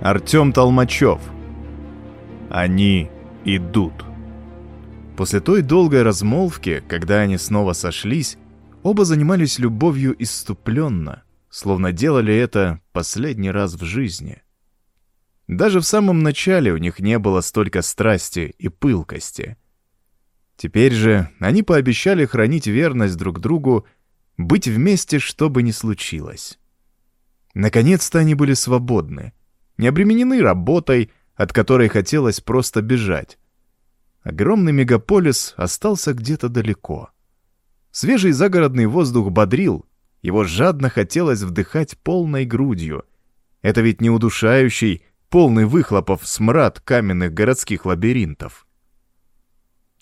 Артем Толмачев. Они идут. После той долгой размолвки, когда они снова сошлись, оба занимались любовью иступленно, словно делали это последний раз в жизни. Даже в самом начале у них не было столько страсти и пылкости. Теперь же они пообещали хранить верность друг другу, быть вместе, что бы ни случилось. Наконец-то они были свободны, не обременены работой, от которой хотелось просто бежать. Огромный мегаполис остался где-то далеко. Свежий загородный воздух бодрил, его жадно хотелось вдыхать полной грудью. Это ведь не удушающий, полный выхлопов смрад каменных городских лабиринтов.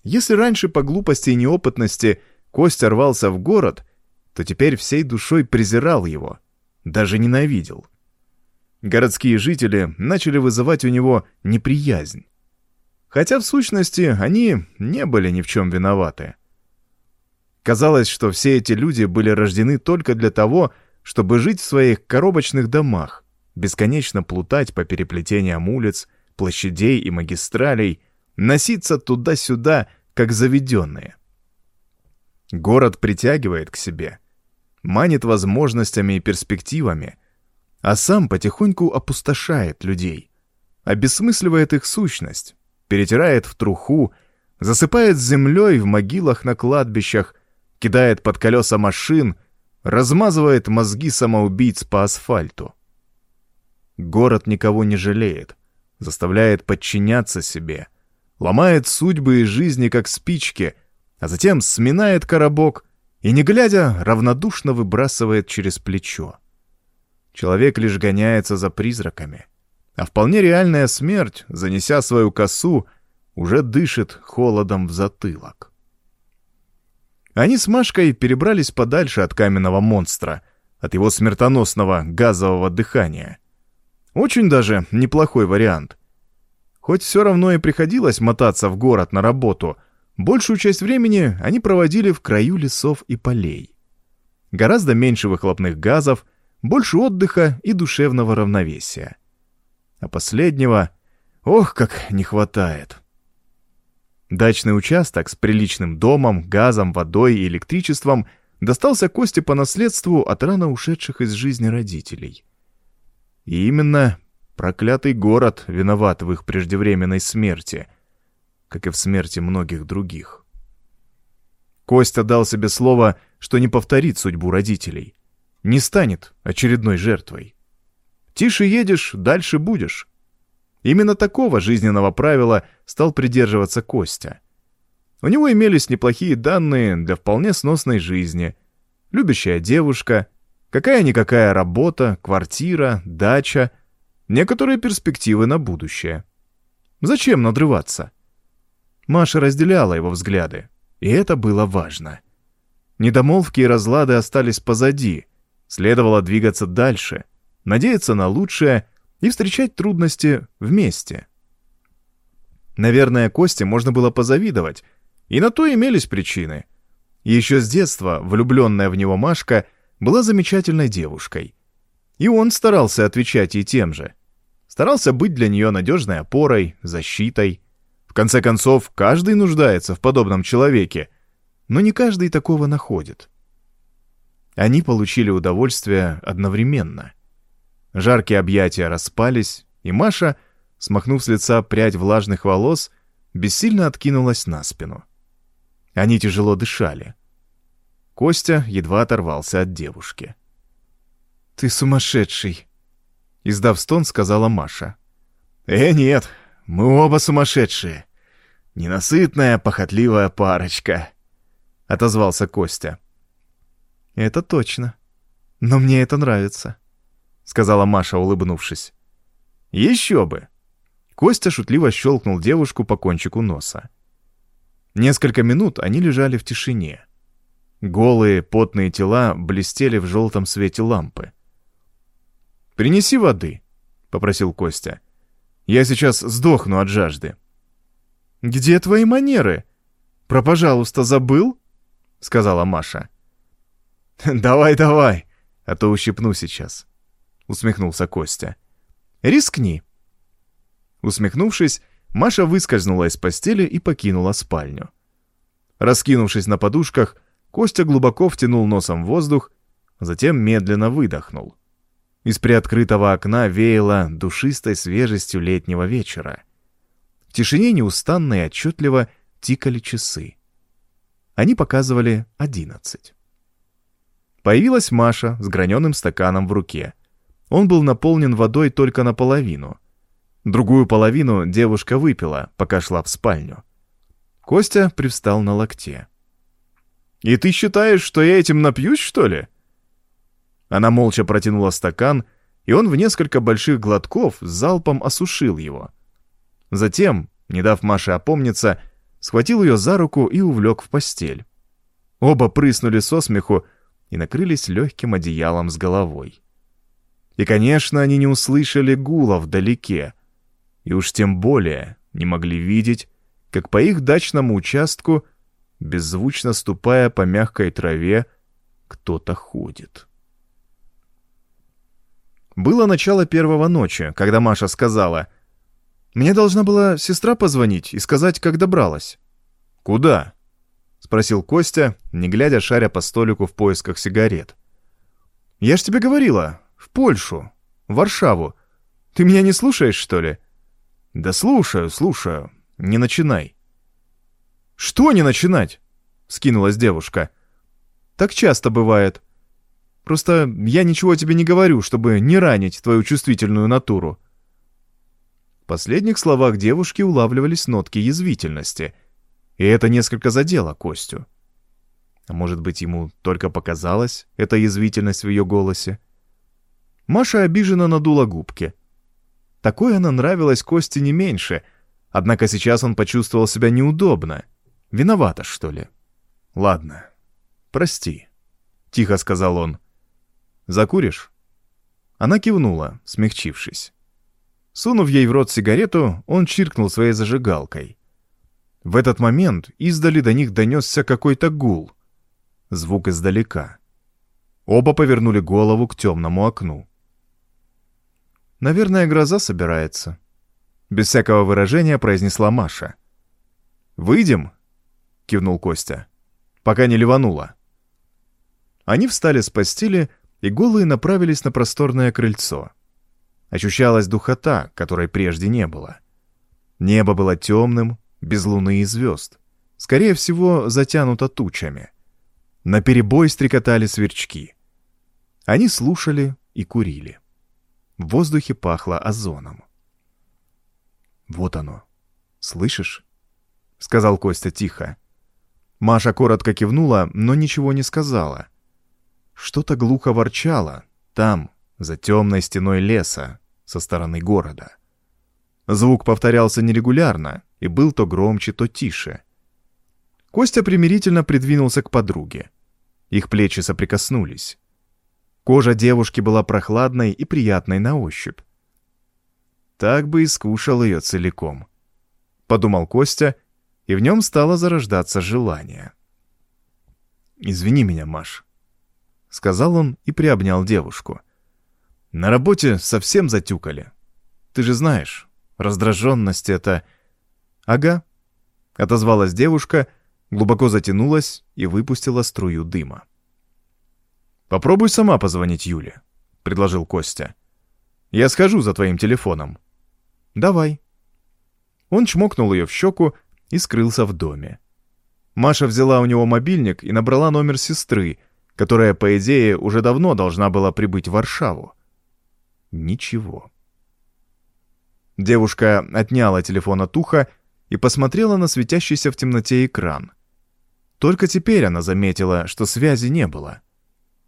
Если раньше по глупости и неопытности Костя рвался в город, то теперь всей душой презирал его, даже ненавидел. Городские жители начали вызывать у него неприязнь. Хотя в сущности они не были ни в чем виноваты. Казалось, что все эти люди были рождены только для того, чтобы жить в своих коробочных домах, бесконечно плутать по переплетениям улиц, площадей и магистралей, носиться туда-сюда, как заведенные. Город притягивает к себе, манит возможностями и перспективами, а сам потихоньку опустошает людей, обесмысливает их сущность, перетирает в труху, засыпает землей в могилах на кладбищах, кидает под колеса машин, размазывает мозги самоубийц по асфальту. Город никого не жалеет, заставляет подчиняться себе, ломает судьбы и жизни как спички, а затем сминает коробок и, не глядя, равнодушно выбрасывает через плечо. Человек лишь гоняется за призраками — а вполне реальная смерть, занеся свою косу, уже дышит холодом в затылок. Они с Машкой перебрались подальше от каменного монстра, от его смертоносного газового дыхания. Очень даже неплохой вариант. Хоть все равно и приходилось мотаться в город на работу, большую часть времени они проводили в краю лесов и полей. Гораздо меньше выхлопных газов, больше отдыха и душевного равновесия а последнего, ох, как не хватает. Дачный участок с приличным домом, газом, водой и электричеством достался Косте по наследству от рано ушедших из жизни родителей. И именно проклятый город виноват в их преждевременной смерти, как и в смерти многих других. Костя дал себе слово, что не повторит судьбу родителей, не станет очередной жертвой. Тише едешь, дальше будешь. Именно такого жизненного правила стал придерживаться Костя. У него имелись неплохие данные для вполне сносной жизни. Любящая девушка, какая-никакая работа, квартира, дача, некоторые перспективы на будущее. Зачем надрываться? Маша разделяла его взгляды, и это было важно. Недомолвки и разлады остались позади, следовало двигаться дальше — надеяться на лучшее и встречать трудности вместе. Наверное, Косте можно было позавидовать, и на то имелись причины. Еще с детства влюбленная в него Машка была замечательной девушкой. И он старался отвечать ей тем же. Старался быть для нее надежной опорой, защитой. В конце концов, каждый нуждается в подобном человеке, но не каждый такого находит. Они получили удовольствие одновременно. Жаркие объятия распались, и Маша, смахнув с лица прядь влажных волос, бессильно откинулась на спину. Они тяжело дышали. Костя едва оторвался от девушки. «Ты сумасшедший!» Издав стон, сказала Маша. «Э, нет, мы оба сумасшедшие. Ненасытная, похотливая парочка», — отозвался Костя. «Это точно. Но мне это нравится», сказала Маша, улыбнувшись. Еще бы. Костя шутливо щелкнул девушку по кончику носа. Несколько минут они лежали в тишине. Голые, потные тела блестели в желтом свете лампы. «Принеси воды», — попросил Костя. «Я сейчас сдохну от жажды». «Где твои манеры? Про «пожалуйста» забыл?» — сказала Маша. «Давай, давай, а то ущипну сейчас», — усмехнулся Костя. Рискни». Усмехнувшись, Маша выскользнула из постели и покинула спальню. Раскинувшись на подушках, Костя глубоко втянул носом воздух, затем медленно выдохнул. Из приоткрытого окна веяло душистой свежестью летнего вечера. В тишине неустанно и отчетливо тикали часы. Они показывали одиннадцать. Появилась Маша с граненым стаканом в руке. Он был наполнен водой только наполовину. Другую половину девушка выпила, пока шла в спальню. Костя привстал на локте. «И ты считаешь, что я этим напьюсь, что ли?» Она молча протянула стакан, и он в несколько больших глотков залпом осушил его. Затем, не дав Маше опомниться, схватил ее за руку и увлек в постель. Оба прыснули со смеху и накрылись легким одеялом с головой. И, конечно, они не услышали гула вдалеке, и уж тем более не могли видеть, как по их дачному участку, беззвучно ступая по мягкой траве, кто-то ходит. Было начало первого ночи, когда Маша сказала, «Мне должна была сестра позвонить и сказать, как добралась». «Куда?» — спросил Костя, не глядя шаря по столику в поисках сигарет. «Я ж тебе говорила, в Польшу, в Варшаву. Ты меня не слушаешь, что ли?» «Да слушаю, слушаю. Не начинай». «Что не начинать?» — скинулась девушка. «Так часто бывает. Просто я ничего тебе не говорю, чтобы не ранить твою чувствительную натуру». В последних словах девушки улавливались нотки язвительности, и это несколько задело Костю. А может быть, ему только показалась эта язвительность в ее голосе? Маша обиженно надула губки. Такое она нравилась Косте не меньше, однако сейчас он почувствовал себя неудобно. Виновата, что ли? «Ладно, прости», — тихо сказал он. Закуришь?» Она кивнула, смягчившись. Сунув ей в рот сигарету, он чиркнул своей зажигалкой. В этот момент издали до них донесся какой-то гул. Звук издалека. Оба повернули голову к темному окну. «Наверное, гроза собирается», — без всякого выражения произнесла Маша. «Выйдем?» — кивнул Костя. «Пока не ливануло». Они встали с постели и голые направились на просторное крыльцо. Ощущалась духота, которой прежде не было. Небо было темным, без луны и звезд. Скорее всего, затянуто тучами. На перебой стрекотали сверчки. Они слушали и курили. В воздухе пахло озоном. «Вот оно. Слышишь?» — сказал Костя тихо. Маша коротко кивнула, но ничего не сказала — что-то глухо ворчало там, за темной стеной леса, со стороны города. Звук повторялся нерегулярно и был то громче, то тише. Костя примирительно придвинулся к подруге. Их плечи соприкоснулись. Кожа девушки была прохладной и приятной на ощупь. Так бы и скушал ее целиком. Подумал Костя, и в нем стало зарождаться желание. «Извини меня, Маш», — сказал он и приобнял девушку. «На работе совсем затюкали. Ты же знаешь, раздраженность — это...» «Ага», — отозвалась девушка, глубоко затянулась и выпустила струю дыма. «Попробуй сама позвонить Юле», — предложил Костя. «Я схожу за твоим телефоном». «Давай». Он чмокнул ее в щеку и скрылся в доме. Маша взяла у него мобильник и набрала номер сестры, которая, по идее, уже давно должна была прибыть в Варшаву. Ничего. Девушка отняла телефон от уха и посмотрела на светящийся в темноте экран. Только теперь она заметила, что связи не было.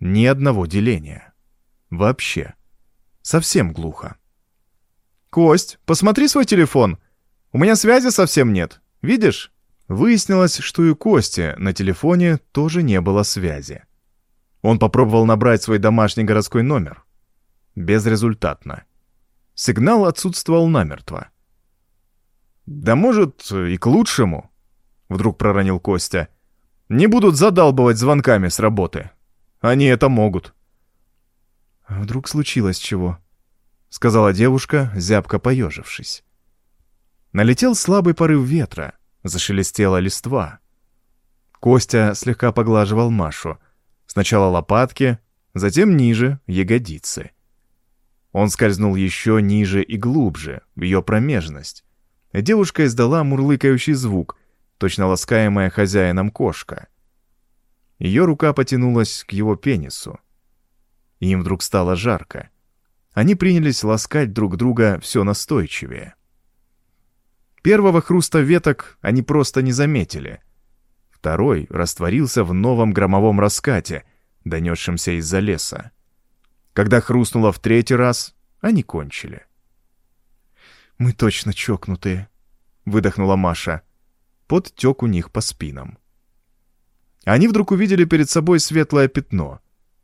Ни одного деления. Вообще. Совсем глухо. «Кость, посмотри свой телефон. У меня связи совсем нет. Видишь?» Выяснилось, что и у Кости на телефоне тоже не было связи. Он попробовал набрать свой домашний городской номер. Безрезультатно. Сигнал отсутствовал намертво. «Да может, и к лучшему», — вдруг проронил Костя. «Не будут задалбывать звонками с работы. Они это могут». «А вдруг случилось чего?» — сказала девушка, зябко поежившись. Налетел слабый порыв ветра, зашелестела листва. Костя слегка поглаживал Машу. Сначала лопатки, затем ниже — ягодицы. Он скользнул еще ниже и глубже, в ее промежность. Девушка издала мурлыкающий звук, точно ласкаемая хозяином кошка. Ее рука потянулась к его пенису. Им вдруг стало жарко. Они принялись ласкать друг друга все настойчивее. Первого хруста веток они просто не заметили. Второй растворился в новом громовом раскате, донесшемся из-за леса. Когда хрустнуло в третий раз, они кончили. «Мы точно чокнутые», — выдохнула Маша. Пот тек у них по спинам. Они вдруг увидели перед собой светлое пятно.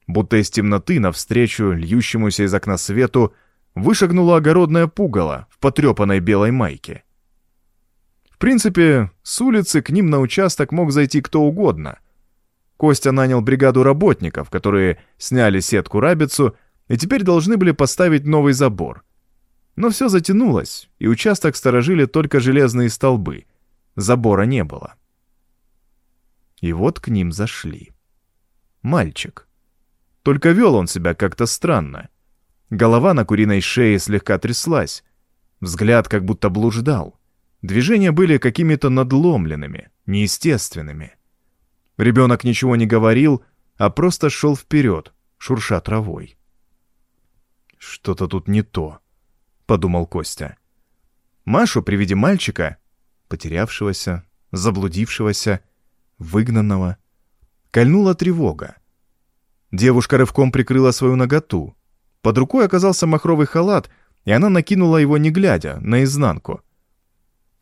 Будто из темноты навстречу льющемуся из окна свету вышагнуло огородное пугало в потрепанной белой майке. В принципе, с улицы к ним на участок мог зайти кто угодно. Костя нанял бригаду работников, которые сняли сетку-рабицу и теперь должны были поставить новый забор. Но все затянулось, и участок сторожили только железные столбы. Забора не было. И вот к ним зашли. Мальчик. Только вел он себя как-то странно. Голова на куриной шее слегка тряслась. Взгляд как будто блуждал. Движения были какими-то надломленными, неестественными. Ребенок ничего не говорил, а просто шел вперед, шурша травой. «Что-то тут не то», — подумал Костя. Машу при виде мальчика, потерявшегося, заблудившегося, выгнанного, кольнула тревога. Девушка рывком прикрыла свою ноготу. Под рукой оказался махровый халат, и она накинула его не глядя, наизнанку —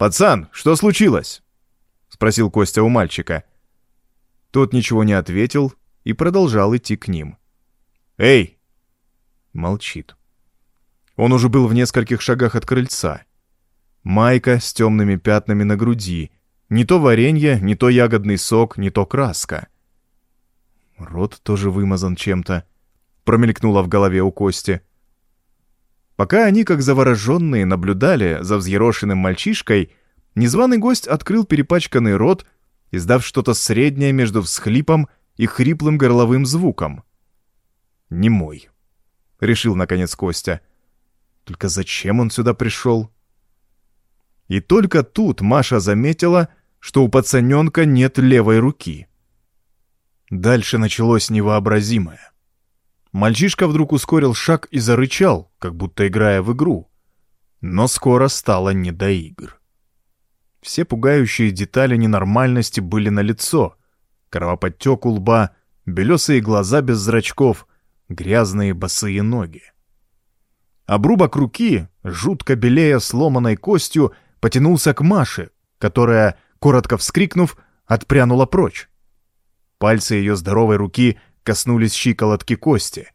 «Пацан, что случилось?» — спросил Костя у мальчика. Тот ничего не ответил и продолжал идти к ним. «Эй!» Молчит. Он уже был в нескольких шагах от крыльца. Майка с темными пятнами на груди. Не то варенье, не то ягодный сок, не то краска. Рот тоже вымазан чем-то. Промелькнуло в голове у Кости. Пока они, как завороженные, наблюдали за взъерошенным мальчишкой, незваный гость открыл перепачканный рот, издав что-то среднее между всхлипом и хриплым горловым звуком. «Не мой», — решил наконец Костя. «Только зачем он сюда пришел?» И только тут Маша заметила, что у пацаненка нет левой руки. Дальше началось невообразимое. Мальчишка вдруг ускорил шаг и зарычал, как будто играя в игру. Но скоро стало не до игр. Все пугающие детали ненормальности были налицо. Кровоподтек у лба, белесые глаза без зрачков, грязные босые ноги. Обрубок руки, жутко белея сломанной костью, потянулся к Маше, которая, коротко вскрикнув, отпрянула прочь. Пальцы ее здоровой руки коснулись щиколотки Кости.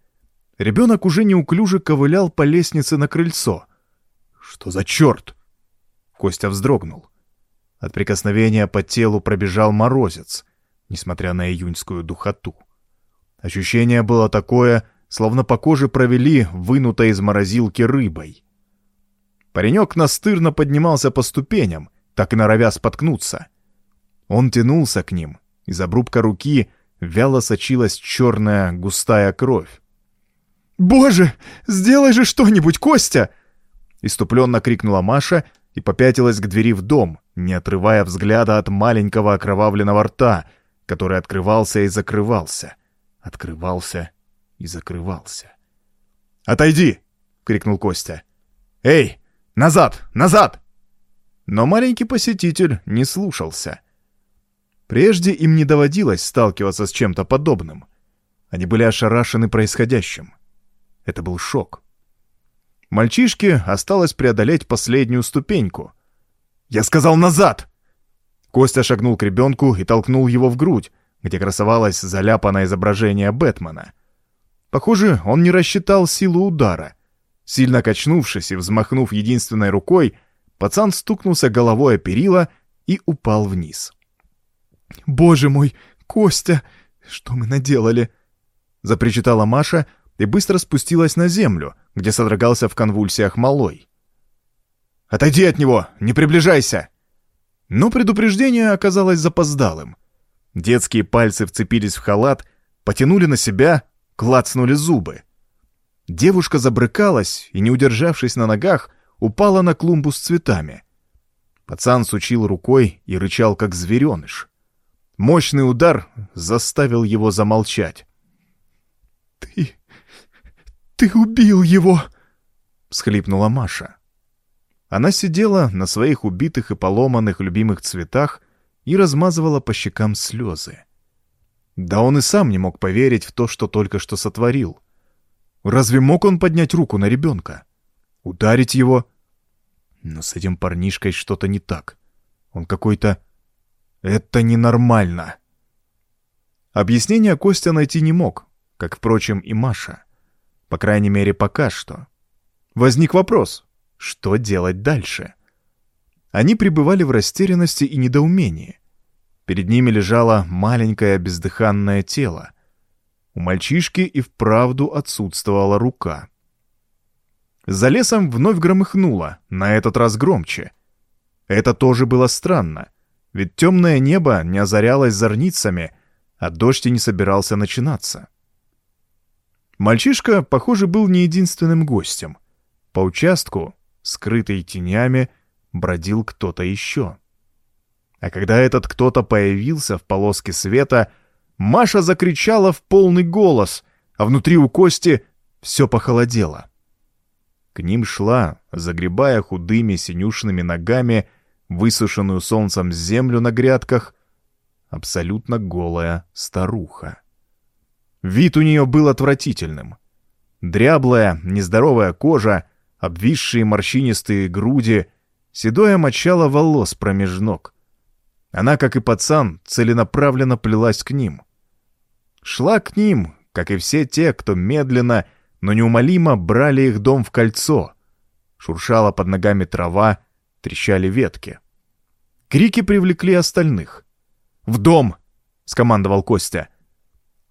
Ребенок уже неуклюже ковылял по лестнице на крыльцо. «Что за черт?» Костя вздрогнул. От прикосновения по телу пробежал морозец, несмотря на июньскую духоту. Ощущение было такое, словно по коже провели вынутой из морозилки рыбой. Паренек настырно поднимался по ступеням, так и норовя споткнуться. Он тянулся к ним, из обрубка руки вяло сочилась черная густая кровь. «Боже, сделай же что-нибудь, Костя!» Иступленно крикнула Маша и попятилась к двери в дом, не отрывая взгляда от маленького окровавленного рта, который открывался и закрывался, открывался и закрывался. «Отойди!» — крикнул Костя. «Эй, назад, назад!» Но маленький посетитель не слушался — Прежде им не доводилось сталкиваться с чем-то подобным. Они были ошарашены происходящим. Это был шок. Мальчишке осталось преодолеть последнюю ступеньку. «Я сказал назад!» Костя шагнул к ребенку и толкнул его в грудь, где красовалось заляпанное изображение Бэтмена. Похоже, он не рассчитал силу удара. Сильно качнувшись и взмахнув единственной рукой, пацан стукнулся головой о перила и упал вниз. «Боже мой, Костя, что мы наделали?» — запричитала Маша, и быстро спустилась на землю, где содрогался в конвульсиях малой. «Отойди от него! Не приближайся!» Но предупреждение оказалось запоздалым. Детские пальцы вцепились в халат, потянули на себя, клацнули зубы. Девушка забрыкалась и, не удержавшись на ногах, упала на клумбу с цветами. Пацан сучил рукой и рычал, как звереныш. Мощный удар заставил его замолчать. «Ты... ты убил его!» — всхлипнула Маша. Она сидела на своих убитых и поломанных любимых цветах и размазывала по щекам слезы. Да он и сам не мог поверить в то, что только что сотворил. Разве мог он поднять руку на ребенка? Ударить его? Но с этим парнишкой что-то не так. Он какой-то... Это ненормально. Объяснения Костя найти не мог, как, впрочем, и Маша. По крайней мере, пока что. Возник вопрос, что делать дальше? Они пребывали в растерянности и недоумении. Перед ними лежало маленькое бездыханное тело. У мальчишки и вправду отсутствовала рука. За лесом вновь громыхнуло, на этот раз громче. Это тоже было странно, ведь темное небо не озарялось зорницами, а дождь и не собирался начинаться. Мальчишка, похоже, был не единственным гостем. По участку, скрытый тенями, бродил кто-то еще. А когда этот кто-то появился в полоске света, Маша закричала в полный голос, а внутри у Кости все похолодело. К ним шла, загребая худыми синюшными ногами высушенную солнцем землю на грядках, абсолютно голая старуха. Вид у нее был отвратительным. Дряблая, нездоровая кожа, обвисшие морщинистые груди, седое мочало волос промеж ног. Она, как и пацан, целенаправленно плелась к ним. Шла к ним, как и все те, кто медленно, но неумолимо брали их дом в кольцо. Шуршала под ногами трава, трещали ветки. Крики привлекли остальных. «В дом!» — скомандовал Костя.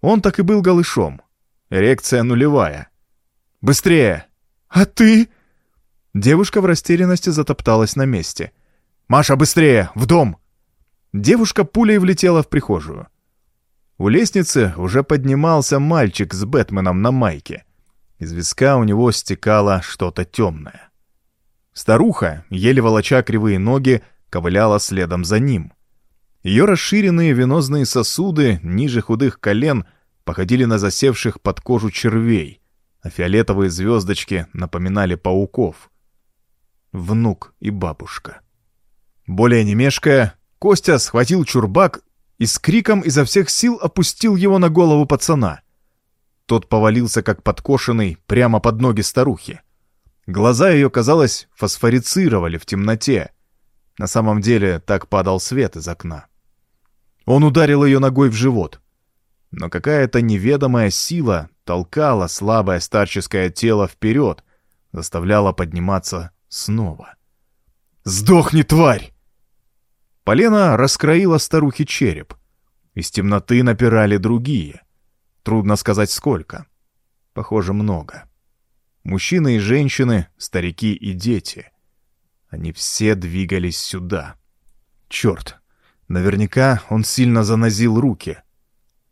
Он так и был голышом. Эрекция нулевая. «Быстрее!» «А ты?» Девушка в растерянности затопталась на месте. «Маша, быстрее! В дом!» Девушка пулей влетела в прихожую. У лестницы уже поднимался мальчик с Бэтменом на майке. Из виска у него стекало что-то темное. Старуха, еле волоча кривые ноги, ковыляла следом за ним. Ее расширенные венозные сосуды ниже худых колен походили на засевших под кожу червей, а фиолетовые звездочки напоминали пауков. Внук и бабушка. Более не мешкая, Костя схватил чурбак и с криком изо всех сил опустил его на голову пацана. Тот повалился, как подкошенный, прямо под ноги старухи. Глаза ее, казалось, фосфорицировали в темноте. На самом деле так падал свет из окна. Он ударил ее ногой в живот. Но какая-то неведомая сила толкала слабое старческое тело вперед, заставляла подниматься снова. «Сдохни, тварь!» Полена раскроила старухе череп. Из темноты напирали другие. Трудно сказать, сколько. Похоже, много. Мужчины и женщины, старики и дети. Они все двигались сюда. Черт, наверняка он сильно занозил руки.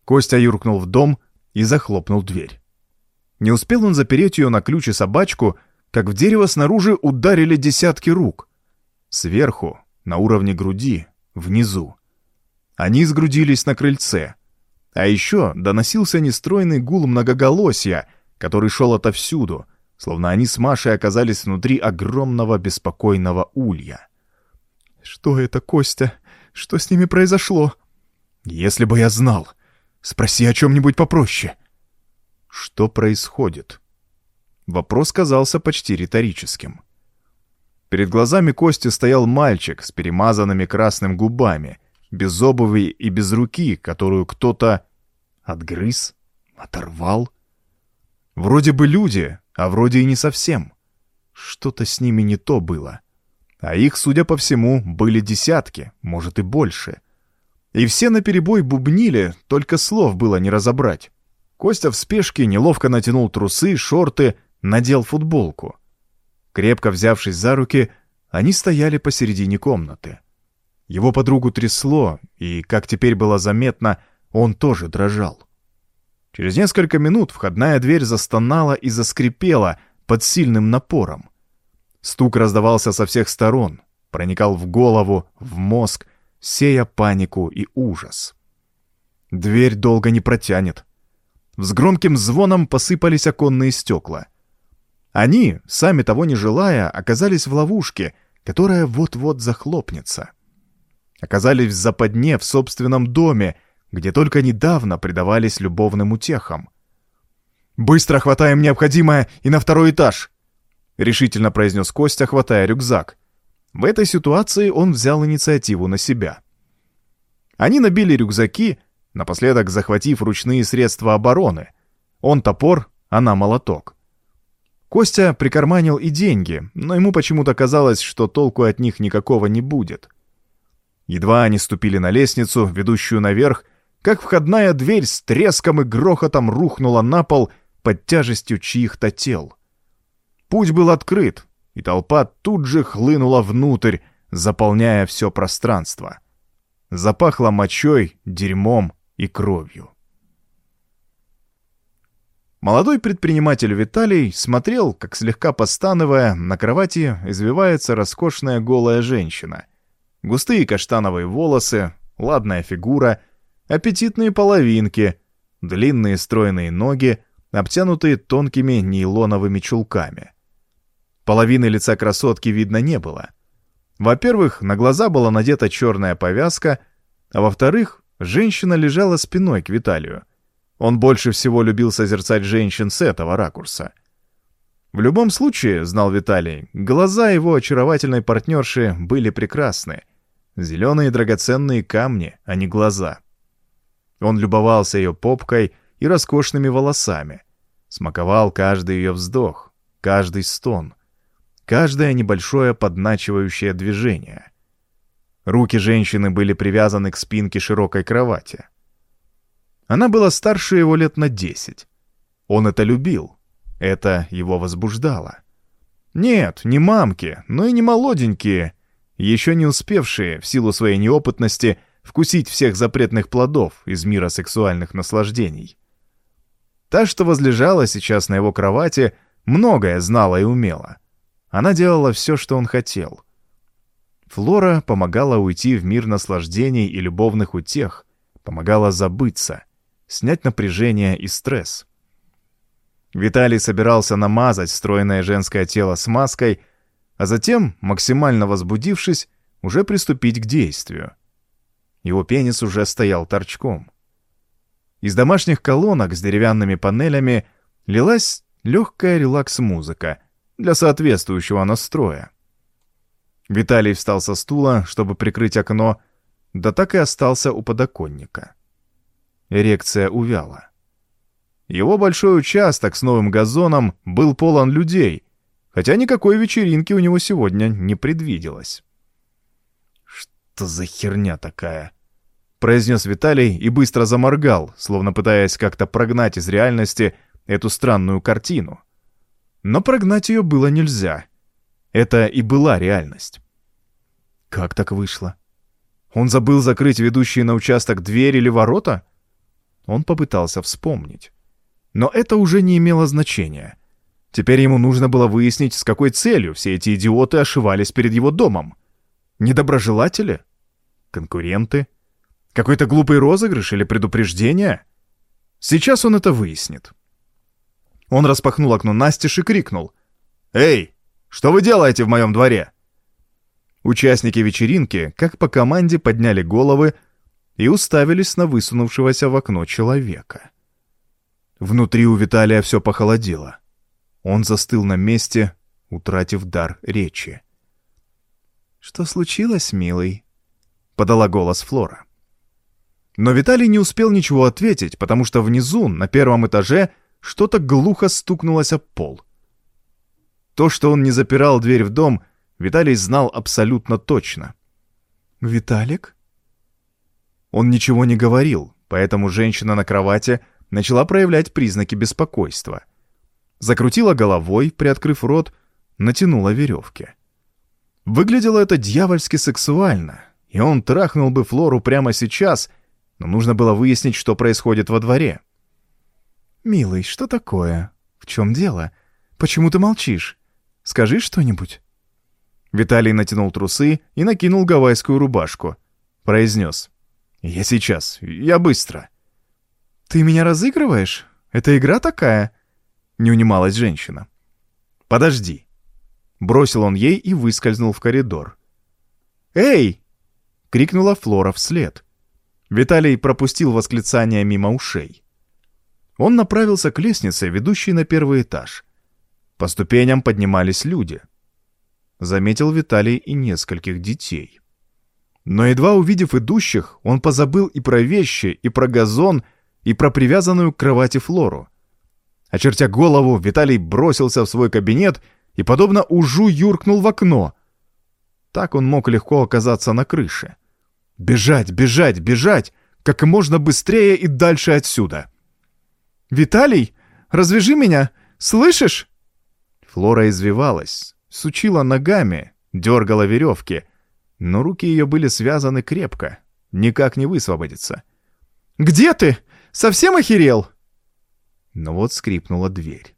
Костя юркнул в дом и захлопнул дверь. Не успел он запереть ее на ключ и собачку, как в дерево снаружи ударили десятки рук. Сверху, на уровне груди, внизу. Они сгрудились на крыльце. А еще доносился нестройный гул многоголосья, который шел отовсюду — словно они с Машей оказались внутри огромного беспокойного улья. «Что это, Костя? Что с ними произошло?» «Если бы я знал. Спроси о чем-нибудь попроще». «Что происходит?» Вопрос казался почти риторическим. Перед глазами Кости стоял мальчик с перемазанными красным губами, без обуви и без руки, которую кто-то отгрыз, оторвал. Вроде бы люди, а вроде и не совсем. Что-то с ними не то было. А их, судя по всему, были десятки, может и больше. И все наперебой бубнили, только слов было не разобрать. Костя в спешке неловко натянул трусы, шорты, надел футболку. Крепко взявшись за руки, они стояли посередине комнаты. Его подругу трясло, и, как теперь было заметно, он тоже дрожал. Через несколько минут входная дверь застонала и заскрипела под сильным напором. Стук раздавался со всех сторон, проникал в голову, в мозг, сея панику и ужас. Дверь долго не протянет. С громким звоном посыпались оконные стекла. Они, сами того не желая, оказались в ловушке, которая вот-вот захлопнется. Оказались в западне в собственном доме, где только недавно предавались любовным утехам. «Быстро хватаем необходимое и на второй этаж!» — решительно произнес Костя, хватая рюкзак. В этой ситуации он взял инициативу на себя. Они набили рюкзаки, напоследок захватив ручные средства обороны. Он топор, она молоток. Костя прикарманил и деньги, но ему почему-то казалось, что толку от них никакого не будет. Едва они ступили на лестницу, ведущую наверх, как входная дверь с треском и грохотом рухнула на пол под тяжестью чьих-то тел. Путь был открыт, и толпа тут же хлынула внутрь, заполняя все пространство. Запахло мочой, дерьмом и кровью. Молодой предприниматель Виталий смотрел, как слегка постановая, на кровати извивается роскошная голая женщина. Густые каштановые волосы, ладная фигура, аппетитные половинки, длинные стройные ноги, обтянутые тонкими нейлоновыми чулками. Половины лица красотки видно не было. Во-первых, на глаза была надета черная повязка, а во-вторых, женщина лежала спиной к Виталию. Он больше всего любил созерцать женщин с этого ракурса. В любом случае, знал Виталий, глаза его очаровательной партнерши были прекрасны. Зеленые драгоценные камни, а не глаза. Он любовался ее попкой и роскошными волосами. Смаковал каждый ее вздох, каждый стон — каждое небольшое подначивающее движение. Руки женщины были привязаны к спинке широкой кровати. Она была старше его лет на десять. Он это любил. Это его возбуждало. Нет, не мамки, но и не молоденькие, еще не успевшие, в силу своей неопытности, вкусить всех запретных плодов из мира сексуальных наслаждений. Та, что возлежала сейчас на его кровати, многое знала и умела. Она делала все, что он хотел. Флора помогала уйти в мир наслаждений и любовных утех, помогала забыться, снять напряжение и стресс. Виталий собирался намазать стройное женское тело смазкой, а затем, максимально возбудившись, уже приступить к действию. Его пенис уже стоял торчком. Из домашних колонок с деревянными панелями лилась легкая релакс-музыка, для соответствующего настроя. Виталий встал со стула, чтобы прикрыть окно, да так и остался у подоконника. Эрекция увяла. Его большой участок с новым газоном был полон людей, хотя никакой вечеринки у него сегодня не предвиделось. «Что за херня такая?» — произнес Виталий и быстро заморгал, словно пытаясь как-то прогнать из реальности эту странную картину. Но прогнать ее было нельзя. Это и была реальность. Как так вышло? Он забыл закрыть ведущие на участок дверь или ворота? Он попытался вспомнить. Но это уже не имело значения. Теперь ему нужно было выяснить, с какой целью все эти идиоты ошивались перед его домом. Недоброжелатели? Конкуренты? Какой-то глупый розыгрыш или предупреждение? Сейчас он это выяснит. Он распахнул окно настежь и крикнул. «Эй, что вы делаете в моем дворе?» Участники вечеринки, как по команде, подняли головы и уставились на высунувшегося в окно человека. Внутри у Виталия все похолодело. Он застыл на месте, утратив дар речи. «Что случилось, милый?» — подала голос Флора. Но Виталий не успел ничего ответить, потому что внизу, на первом этаже, что-то глухо стукнулось об пол. То, что он не запирал дверь в дом, Виталий знал абсолютно точно. «Виталик?» Он ничего не говорил, поэтому женщина на кровати начала проявлять признаки беспокойства. Закрутила головой, приоткрыв рот, натянула веревки. Выглядело это дьявольски сексуально, и он трахнул бы Флору прямо сейчас, но нужно было выяснить, что происходит во дворе. «Милый, что такое? В чем дело? Почему ты молчишь? Скажи что-нибудь». Виталий натянул трусы и накинул гавайскую рубашку. Произнес. «Я сейчас. Я быстро». «Ты меня разыгрываешь? Это игра такая?» Не унималась женщина. «Подожди». Бросил он ей и выскользнул в коридор. «Эй!» — крикнула Флора вслед. Виталий пропустил восклицание мимо ушей. Он направился к лестнице, ведущей на первый этаж. По ступеням поднимались люди. Заметил Виталий и нескольких детей. Но едва увидев идущих, он позабыл и про вещи, и про газон, и про привязанную к кровати Флору. Очертя голову, Виталий бросился в свой кабинет и, подобно ужу, юркнул в окно. Так он мог легко оказаться на крыше. Бежать, бежать, бежать! Как можно быстрее и дальше отсюда! «Виталий, развяжи меня! Слышишь?» Флора извивалась, сучила ногами, дергала веревки, но руки ее были связаны крепко, никак не высвободиться. «Где ты? Совсем охерел?» Но вот скрипнула дверь.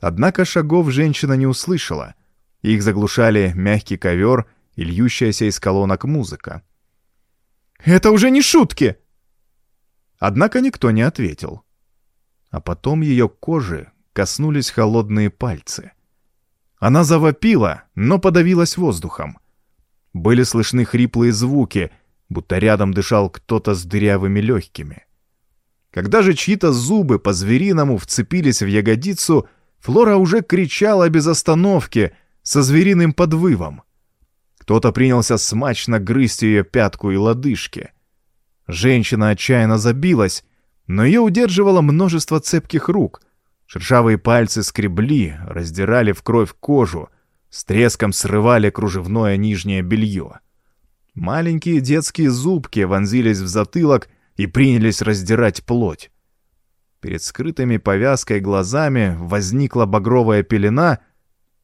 Однако шагов женщина не услышала. Их заглушали мягкий ковер и льющаяся из колонок музыка. «Это уже не шутки!» Однако никто не ответил. А потом ее кожи коснулись холодные пальцы. Она завопила, но подавилась воздухом. Были слышны хриплые звуки, будто рядом дышал кто-то с дырявыми легкими. Когда же чьи-то зубы по-звериному вцепились в ягодицу, Флора уже кричала без остановки, со звериным подвывом. Кто-то принялся смачно грызть ее пятку и лодыжки. Женщина отчаянно забилась, но ее удерживало множество цепких рук. Шершавые пальцы скребли, раздирали в кровь кожу, с треском срывали кружевное нижнее белье. Маленькие детские зубки вонзились в затылок и принялись раздирать плоть. Перед скрытыми повязкой глазами возникла багровая пелена,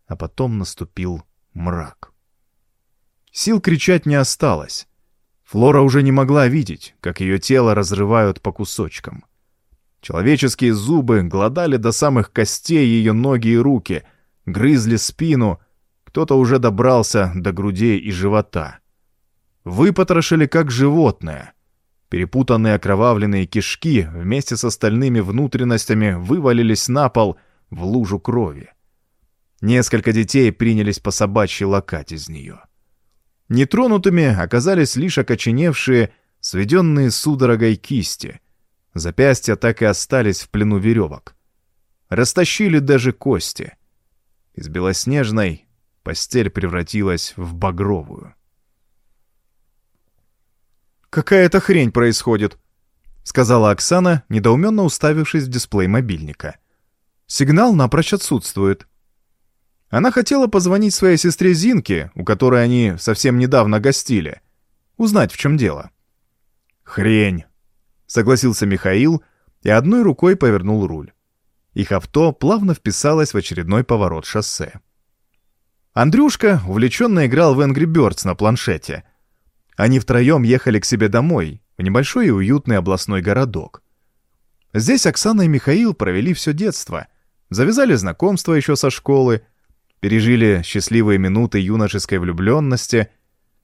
а потом наступил мрак. Сил кричать не осталось. Флора уже не могла видеть, как ее тело разрывают по кусочкам. Человеческие зубы глодали до самых костей ее ноги и руки, грызли спину, кто-то уже добрался до грудей и живота. Выпотрошили как животное. Перепутанные окровавленные кишки вместе с остальными внутренностями вывалились на пол в лужу крови. Несколько детей принялись по собачьи лакать из нее. — Нетронутыми оказались лишь окоченевшие, сведенные судорогой кисти. Запястья так и остались в плену веревок. Растащили даже кости. Из белоснежной постель превратилась в багровую. «Какая-то хрень происходит», — сказала Оксана, недоуменно уставившись в дисплей мобильника. «Сигнал напрочь отсутствует». Она хотела позвонить своей сестре Зинке, у которой они совсем недавно гостили, узнать, в чем дело. «Хрень», — согласился Михаил и одной рукой повернул руль. Их авто плавно вписалось в очередной поворот шоссе. Андрюшка увлеченно играл в Angry Birds на планшете. Они втроем ехали к себе домой, в небольшой и уютный областной городок. Здесь Оксана и Михаил провели все детство, завязали знакомство еще со школы, пережили счастливые минуты юношеской влюбленности.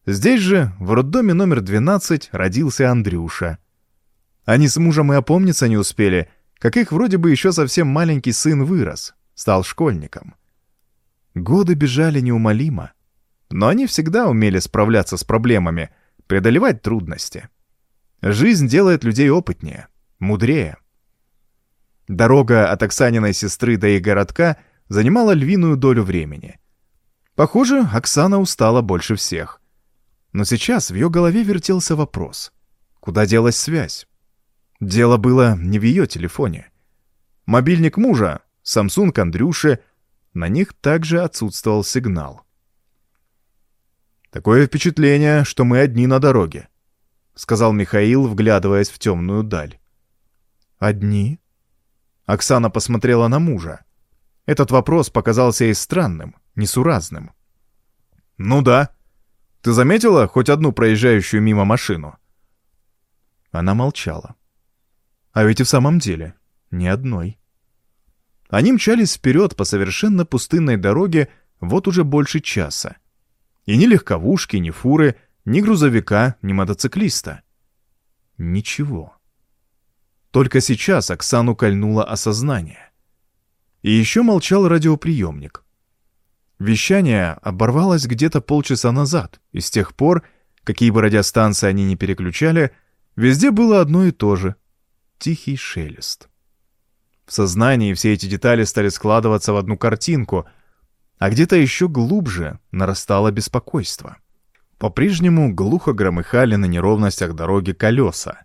Здесь же, в роддоме номер 12, родился Андрюша. Они с мужем и опомниться не успели, как их вроде бы еще совсем маленький сын вырос, стал школьником. Годы бежали неумолимо, но они всегда умели справляться с проблемами, преодолевать трудности. Жизнь делает людей опытнее, мудрее. Дорога от Оксаниной сестры до их городка — занимала львиную долю времени. Похоже, Оксана устала больше всех. Но сейчас в ее голове вертелся вопрос. Куда делась связь? Дело было не в ее телефоне. Мобильник мужа, Samsung Андрюши, на них также отсутствовал сигнал. «Такое впечатление, что мы одни на дороге», — сказал Михаил, вглядываясь в темную даль. «Одни?» Оксана посмотрела на мужа. Этот вопрос показался ей странным, несуразным. «Ну да. Ты заметила хоть одну проезжающую мимо машину?» Она молчала. А ведь и в самом деле ни одной. Они мчались вперед по совершенно пустынной дороге вот уже больше часа. И ни легковушки, ни фуры, ни грузовика, ни мотоциклиста. Ничего. Только сейчас Оксану кольнуло осознание. И еще молчал радиоприемник. Вещание оборвалось где-то полчаса назад, и с тех пор, какие бы радиостанции они ни переключали, везде было одно и то же — тихий шелест. В сознании все эти детали стали складываться в одну картинку, а где-то еще глубже нарастало беспокойство. По-прежнему глухо громыхали на неровностях дороги колеса.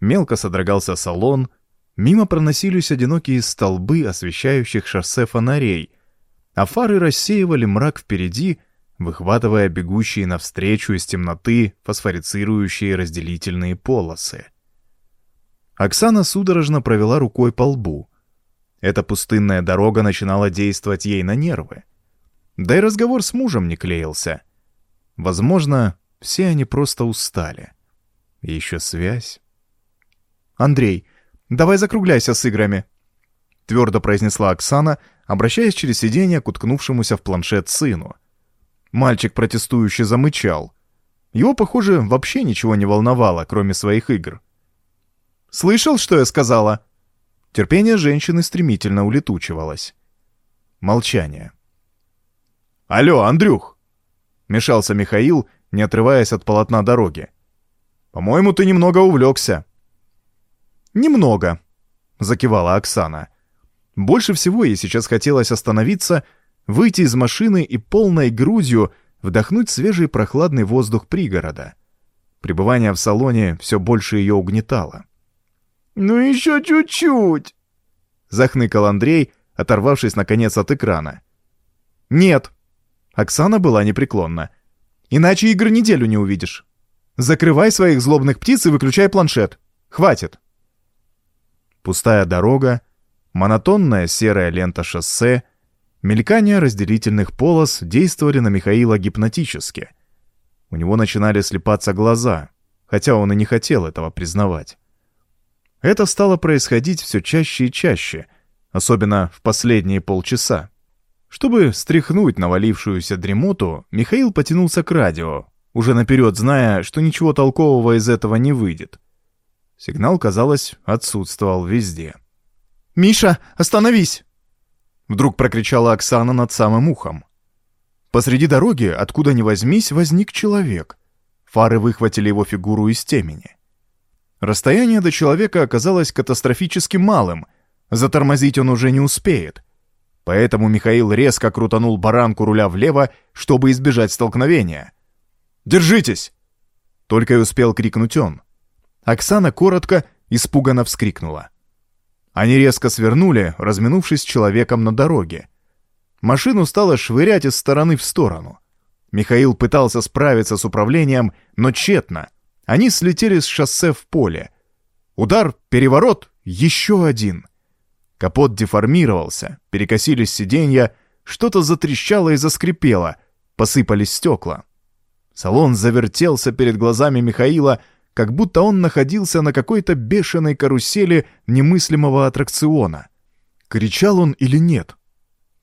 Мелко содрогался салон, мимо проносились одинокие столбы освещающих шоссе фонарей, а фары рассеивали мрак впереди, выхватывая бегущие навстречу из темноты фосфорицирующие разделительные полосы. Оксана судорожно провела рукой по лбу. Эта пустынная дорога начинала действовать ей на нервы. Да и разговор с мужем не клеился. Возможно, все они просто устали. И еще связь. «Андрей, давай закругляйся с играми», — твердо произнесла Оксана, обращаясь через сиденье к уткнувшемуся в планшет сыну. Мальчик протестующе замычал. Его, похоже, вообще ничего не волновало, кроме своих игр. «Слышал, что я сказала?» Терпение женщины стремительно улетучивалось. Молчание. «Алло, Андрюх!» — мешался Михаил, не отрываясь от полотна дороги. «По-моему, ты немного увлекся». «Немного», — закивала Оксана. Больше всего ей сейчас хотелось остановиться, выйти из машины и полной грудью вдохнуть свежий прохладный воздух пригорода. Пребывание в салоне все больше ее угнетало. «Ну еще чуть-чуть!» — захныкал Андрей, оторвавшись наконец от экрана. «Нет!» — Оксана была непреклонна. «Иначе игр неделю не увидишь. Закрывай своих злобных птиц и выключай планшет. Хватит!» Пустая дорога, Монотонная серая лента шоссе, мелькание разделительных полос действовали на Михаила гипнотически. У него начинали слепаться глаза, хотя он и не хотел этого признавать. Это стало происходить все чаще и чаще, особенно в последние полчаса. Чтобы стряхнуть навалившуюся дремоту, Михаил потянулся к радио, уже наперед зная, что ничего толкового из этого не выйдет. Сигнал, казалось, отсутствовал везде. «Миша, остановись!» Вдруг прокричала Оксана над самым ухом. Посреди дороги, откуда ни возьмись, возник человек. Фары выхватили его фигуру из темени. Расстояние до человека оказалось катастрофически малым, затормозить он уже не успеет. Поэтому Михаил резко крутанул баранку руля влево, чтобы избежать столкновения. «Держитесь!» Только и успел крикнуть он. Оксана коротко, испуганно вскрикнула. Они резко свернули, разминувшись с человеком на дороге. Машину стало швырять из стороны в сторону. Михаил пытался справиться с управлением, но тщетно. Они слетели с шоссе в поле. Удар, переворот, еще один. Капот деформировался, перекосились сиденья, что-то затрещало и заскрипело, посыпались стекла. Салон завертелся перед глазами Михаила, как будто он находился на какой-то бешеной карусели немыслимого аттракциона. Кричал он или нет?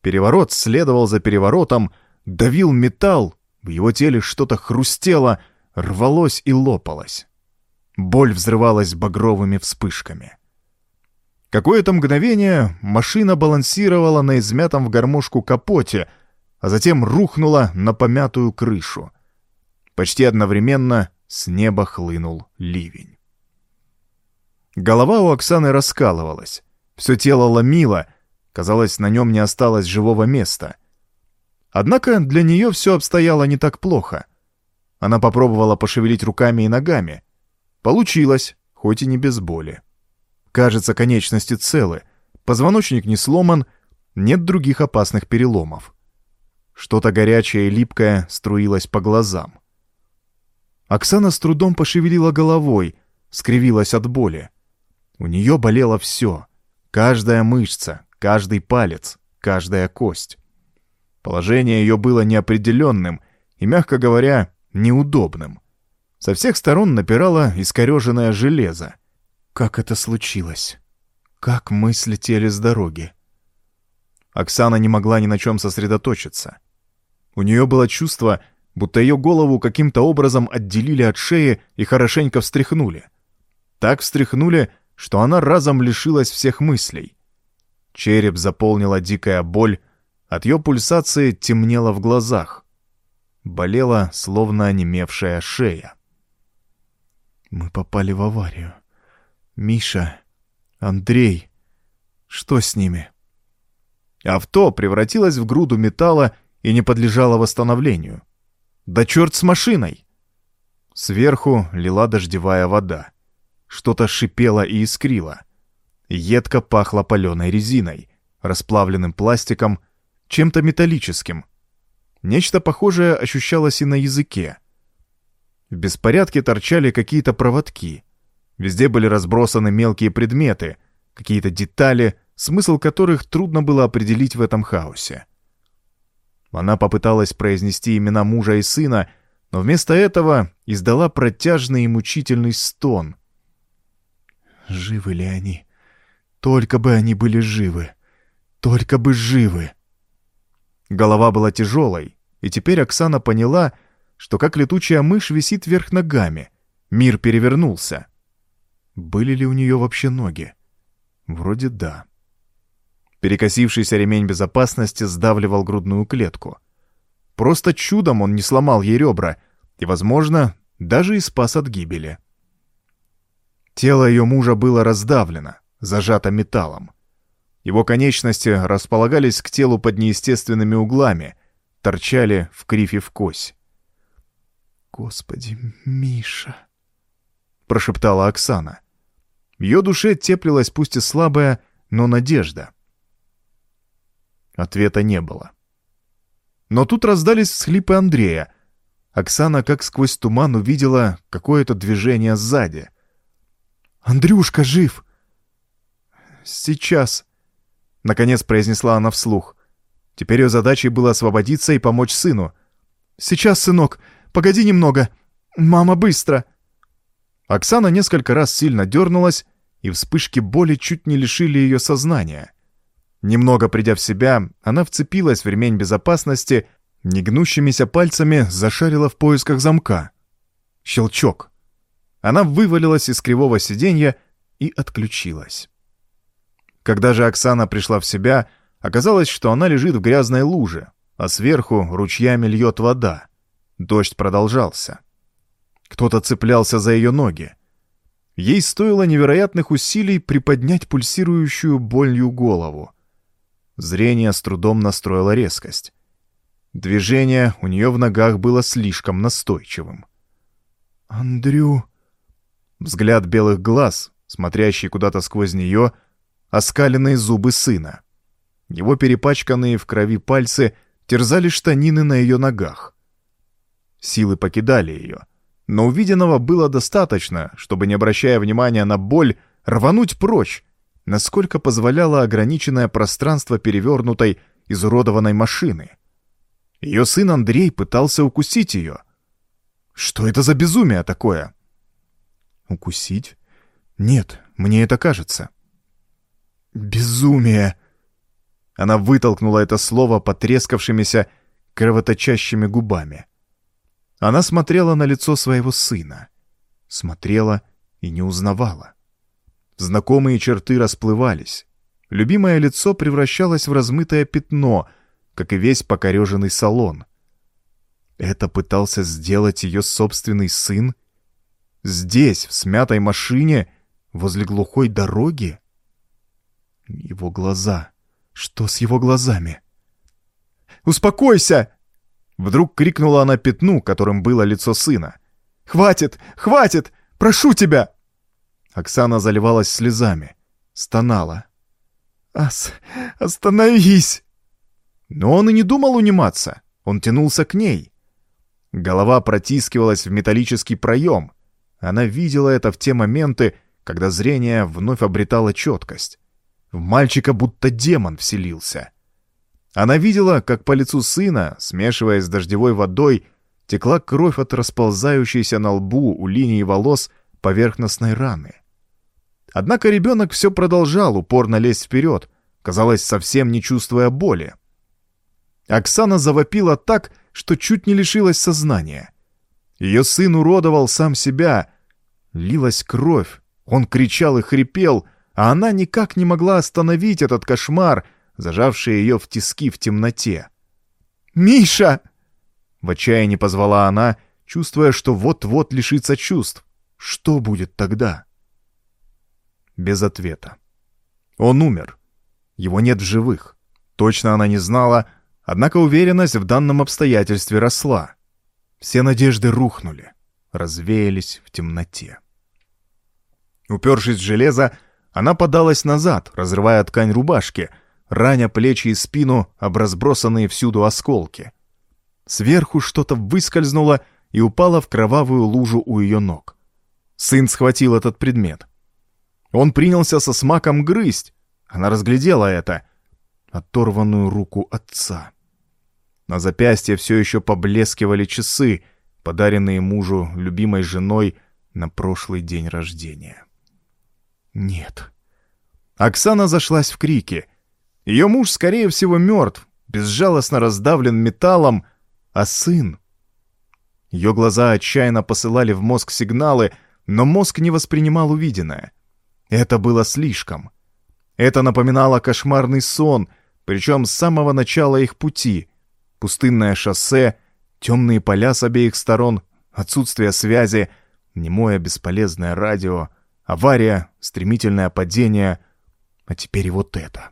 Переворот следовал за переворотом, давил металл, в его теле что-то хрустело, рвалось и лопалось. Боль взрывалась багровыми вспышками. Какое-то мгновение машина балансировала на измятом в гармошку капоте, а затем рухнула на помятую крышу. Почти одновременно с неба хлынул ливень. Голова у Оксаны раскалывалась. Все тело ломило. Казалось, на нем не осталось живого места. Однако для нее все обстояло не так плохо. Она попробовала пошевелить руками и ногами. Получилось, хоть и не без боли. Кажется, конечности целы, позвоночник не сломан, нет других опасных переломов. Что-то горячее и липкое струилось по глазам. Оксана с трудом пошевелила головой, скривилась от боли. У нее болело все. Каждая мышца, каждый палец, каждая кость. Положение ее было неопределенным и, мягко говоря, неудобным. Со всех сторон напирало искореженное железо. Как это случилось? Как мы слетели с дороги? Оксана не могла ни на чем сосредоточиться. У нее было чувство, будто ее голову каким-то образом отделили от шеи и хорошенько встряхнули. Так встряхнули, что она разом лишилась всех мыслей. Череп заполнила дикая боль, от ее пульсации темнело в глазах. Болела, словно онемевшая шея. «Мы попали в аварию. Миша, Андрей, что с ними?» Авто превратилось в груду металла и не подлежало восстановлению. Да черт с машиной! Сверху лила дождевая вода. Что-то шипело и искрило. Едко пахло паленой резиной, расплавленным пластиком, чем-то металлическим. Нечто похожее ощущалось и на языке. В беспорядке торчали какие-то проводки. Везде были разбросаны мелкие предметы, какие-то детали, смысл которых трудно было определить в этом хаосе. Она попыталась произнести имена мужа и сына, но вместо этого издала протяжный и мучительный стон. «Живы ли они? Только бы они были живы! Только бы живы!» Голова была тяжелой, и теперь Оксана поняла, что как летучая мышь висит вверх ногами. Мир перевернулся. Были ли у нее вообще ноги? Вроде да. Перекосившийся ремень безопасности сдавливал грудную клетку. Просто чудом он не сломал ей ребра и, возможно, даже и спас от гибели. Тело ее мужа было раздавлено, зажато металлом. Его конечности располагались к телу под неестественными углами, торчали в кривь и в кось. «Господи, Миша!» — прошептала Оксана. В ее душе теплилась пусть и слабая, но надежда — Ответа не было. Но тут раздались всхлипы Андрея. Оксана как сквозь туман увидела какое-то движение сзади. «Андрюшка жив!» «Сейчас», — наконец произнесла она вслух. Теперь ее задачей было освободиться и помочь сыну. «Сейчас, сынок, погоди немного. Мама, быстро!» Оксана несколько раз сильно дернулась, и вспышки боли чуть не лишили ее сознания. Немного придя в себя, она вцепилась в ремень безопасности, негнущимися пальцами зашарила в поисках замка. Щелчок. Она вывалилась из кривого сиденья и отключилась. Когда же Оксана пришла в себя, оказалось, что она лежит в грязной луже, а сверху ручьями льет вода. Дождь продолжался. Кто-то цеплялся за ее ноги. Ей стоило невероятных усилий приподнять пульсирующую болью голову. Зрение с трудом настроило резкость. Движение у нее в ногах было слишком настойчивым. «Андрю...» Взгляд белых глаз, смотрящий куда-то сквозь нее, оскаленные зубы сына. Его перепачканные в крови пальцы терзали штанины на ее ногах. Силы покидали ее, но увиденного было достаточно, чтобы, не обращая внимания на боль, рвануть прочь, насколько позволяло ограниченное пространство перевернутой, изуродованной машины. Ее сын Андрей пытался укусить ее. Что это за безумие такое? Укусить? Нет, мне это кажется. Безумие! Она вытолкнула это слово потрескавшимися, кровоточащими губами. Она смотрела на лицо своего сына. Смотрела и не узнавала. Знакомые черты расплывались. Любимое лицо превращалось в размытое пятно, как и весь покореженный салон. Это пытался сделать ее собственный сын? Здесь, в смятой машине, возле глухой дороги? Его глаза. Что с его глазами? «Успокойся!» Вдруг крикнула она пятну, которым было лицо сына. «Хватит! Хватит! Прошу тебя!» Оксана заливалась слезами, стонала. «Ас, остановись!» Но он и не думал униматься, он тянулся к ней. Голова протискивалась в металлический проем. Она видела это в те моменты, когда зрение вновь обретало четкость. В мальчика будто демон вселился. Она видела, как по лицу сына, смешиваясь с дождевой водой, текла кровь от расползающейся на лбу у линии волос поверхностной раны. Однако ребенок все продолжал упорно лезть вперед, казалось, совсем не чувствуя боли. Оксана завопила так, что чуть не лишилась сознания. Ее сын уродовал сам себя. Лилась кровь, он кричал и хрипел, а она никак не могла остановить этот кошмар, зажавший ее в тиски в темноте. «Миша!» В отчаянии позвала она, чувствуя, что вот-вот лишится чувств. Что будет тогда? Без ответа. Он умер. Его нет в живых. Точно она не знала, однако уверенность в данном обстоятельстве росла. Все надежды рухнули, развеялись в темноте. Упершись в железо, она подалась назад, разрывая ткань рубашки, раня плечи и спину об разбросанные всюду осколки. Сверху что-то выскользнуло и упало в кровавую лужу у ее ног. Сын схватил этот предмет. Он принялся со смаком грызть. Она разглядела это. Оторванную руку отца. На запястье все еще поблескивали часы, подаренные мужу любимой женой на прошлый день рождения. Нет. Оксана зашлась в крики. Ее муж, скорее всего, мертв, безжалостно раздавлен металлом, а сын... Ее глаза отчаянно посылали в мозг сигналы, но мозг не воспринимал увиденное. Это было слишком. Это напоминало кошмарный сон, причем с самого начала их пути. Пустынное шоссе, темные поля с обеих сторон, отсутствие связи, немое бесполезное радио — Авария, стремительное падение, а теперь и вот это.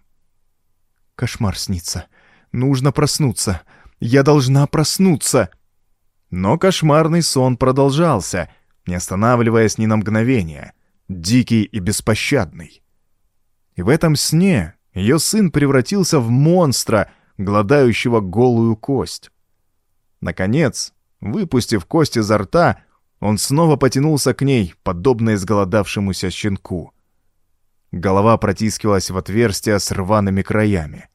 Кошмар снится. Нужно проснуться. Я должна проснуться. Но кошмарный сон продолжался, не останавливаясь ни на мгновение, дикий и беспощадный. И в этом сне ее сын превратился в монстра, гладающего голую кость. Наконец, выпустив кость изо рта, он снова потянулся к ней, подобно изголодавшемуся щенку. Голова протискивалась в отверстие с рваными краями.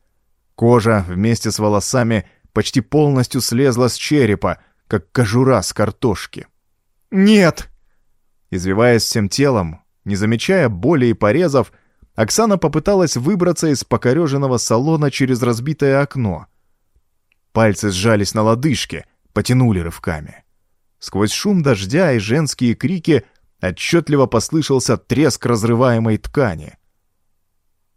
Кожа вместе с волосами почти полностью слезла с черепа, как кожура с картошки. «Нет!» Извиваясь всем телом, не замечая боли и порезов, Оксана попыталась выбраться из покореженного салона через разбитое окно. Пальцы сжались на лодыжке, потянули рывками. Сквозь шум дождя и женские крики отчетливо послышался треск разрываемой ткани.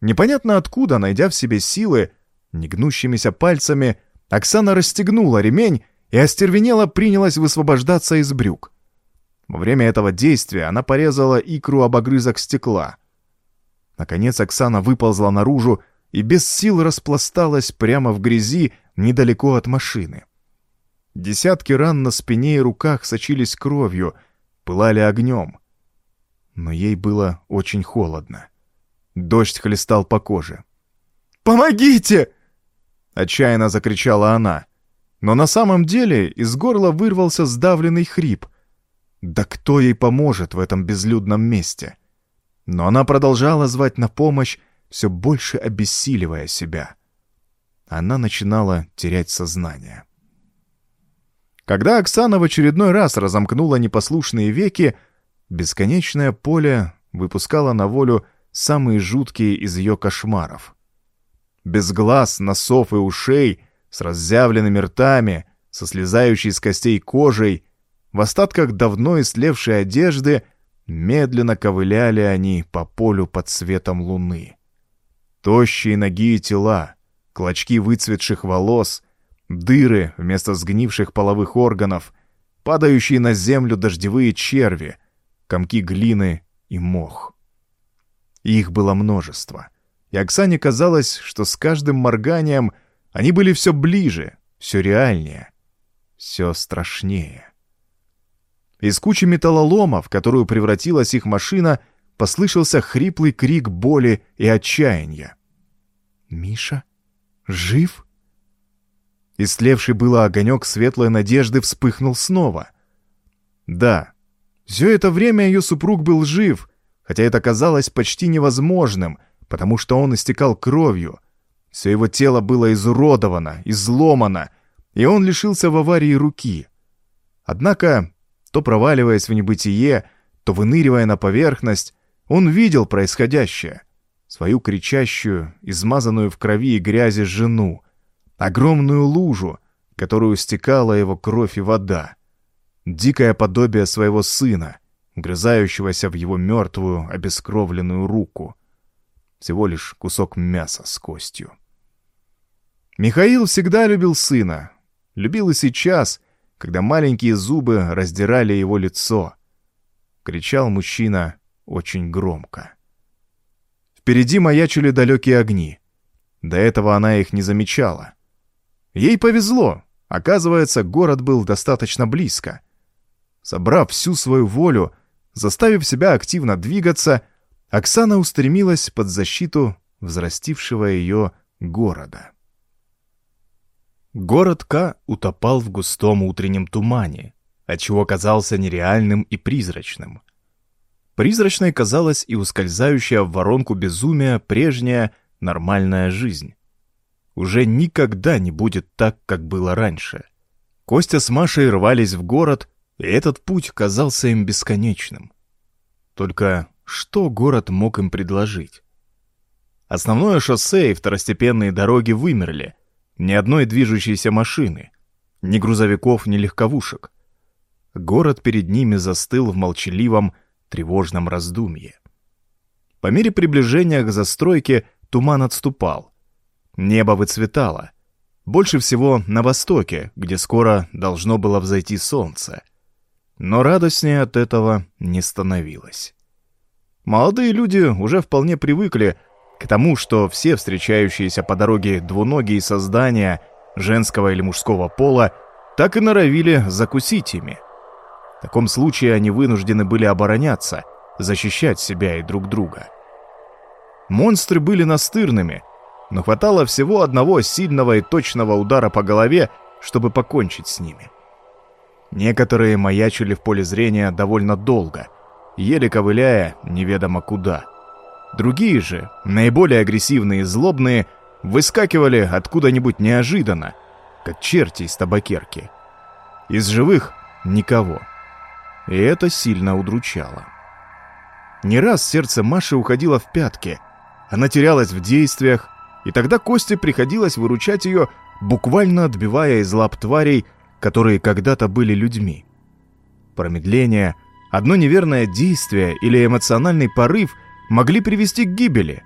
Непонятно откуда, найдя в себе силы, негнущимися пальцами, Оксана расстегнула ремень и остервенело принялась высвобождаться из брюк. Во время этого действия она порезала икру об огрызок стекла. Наконец Оксана выползла наружу и без сил распласталась прямо в грязи недалеко от машины. Десятки ран на спине и руках сочились кровью, пылали огнем. Но ей было очень холодно. Дождь хлестал по коже. «Помогите!» — отчаянно закричала она. Но на самом деле из горла вырвался сдавленный хрип. Да кто ей поможет в этом безлюдном месте? Но она продолжала звать на помощь, все больше обессиливая себя. Она начинала терять сознание. Когда Оксана в очередной раз разомкнула непослушные веки, бесконечное поле выпускало на волю самые жуткие из ее кошмаров. Без глаз, носов и ушей, с разъявленными ртами, со слезающей с костей кожей, в остатках давно истлевшей одежды медленно ковыляли они по полю под светом луны. Тощие ноги и тела, клочки выцветших волос — дыры вместо сгнивших половых органов, падающие на землю дождевые черви, комки глины и мох. их было множество. И Оксане казалось, что с каждым морганием они были все ближе, все реальнее, все страшнее. Из кучи металлолома, в которую превратилась их машина, послышался хриплый крик боли и отчаяния. «Миша? Жив?» Истлевший было огонек светлой надежды вспыхнул снова. Да, все это время ее супруг был жив, хотя это казалось почти невозможным, потому что он истекал кровью. Все его тело было изуродовано, изломано, и он лишился в аварии руки. Однако, то проваливаясь в небытие, то выныривая на поверхность, он видел происходящее. Свою кричащую, измазанную в крови и грязи жену, огромную лужу, которую стекала его кровь и вода, дикое подобие своего сына, грызающегося в его мертвую, обескровленную руку. Всего лишь кусок мяса с костью. Михаил всегда любил сына, любил и сейчас, когда маленькие зубы раздирали его лицо. Кричал мужчина очень громко. Впереди маячили далекие огни. До этого она их не замечала. Ей повезло. Оказывается, город был достаточно близко. Собрав всю свою волю, заставив себя активно двигаться, Оксана устремилась под защиту взрастившего ее города. Город К утопал в густом утреннем тумане, отчего казался нереальным и призрачным. Призрачной казалась и ускользающая в воронку безумия прежняя нормальная жизнь. Уже никогда не будет так, как было раньше. Костя с Машей рвались в город, и этот путь казался им бесконечным. Только что город мог им предложить? Основное шоссе и второстепенные дороги вымерли. Ни одной движущейся машины. Ни грузовиков, ни легковушек. Город перед ними застыл в молчаливом, тревожном раздумье. По мере приближения к застройке туман отступал. Небо выцветало. Больше всего на востоке, где скоро должно было взойти солнце. Но радостнее от этого не становилось. Молодые люди уже вполне привыкли к тому, что все встречающиеся по дороге двуногие создания женского или мужского пола так и норовили закусить ими — в таком случае они вынуждены были обороняться, защищать себя и друг друга. Монстры были настырными, но хватало всего одного сильного и точного удара по голове, чтобы покончить с ними. Некоторые маячили в поле зрения довольно долго, еле ковыляя неведомо куда. Другие же, наиболее агрессивные и злобные, выскакивали откуда-нибудь неожиданно, как черти из табакерки. Из живых — никого и это сильно удручало. Не раз сердце Маши уходило в пятки, она терялась в действиях, и тогда Косте приходилось выручать ее, буквально отбивая из лап тварей, которые когда-то были людьми. Промедление, одно неверное действие или эмоциональный порыв могли привести к гибели.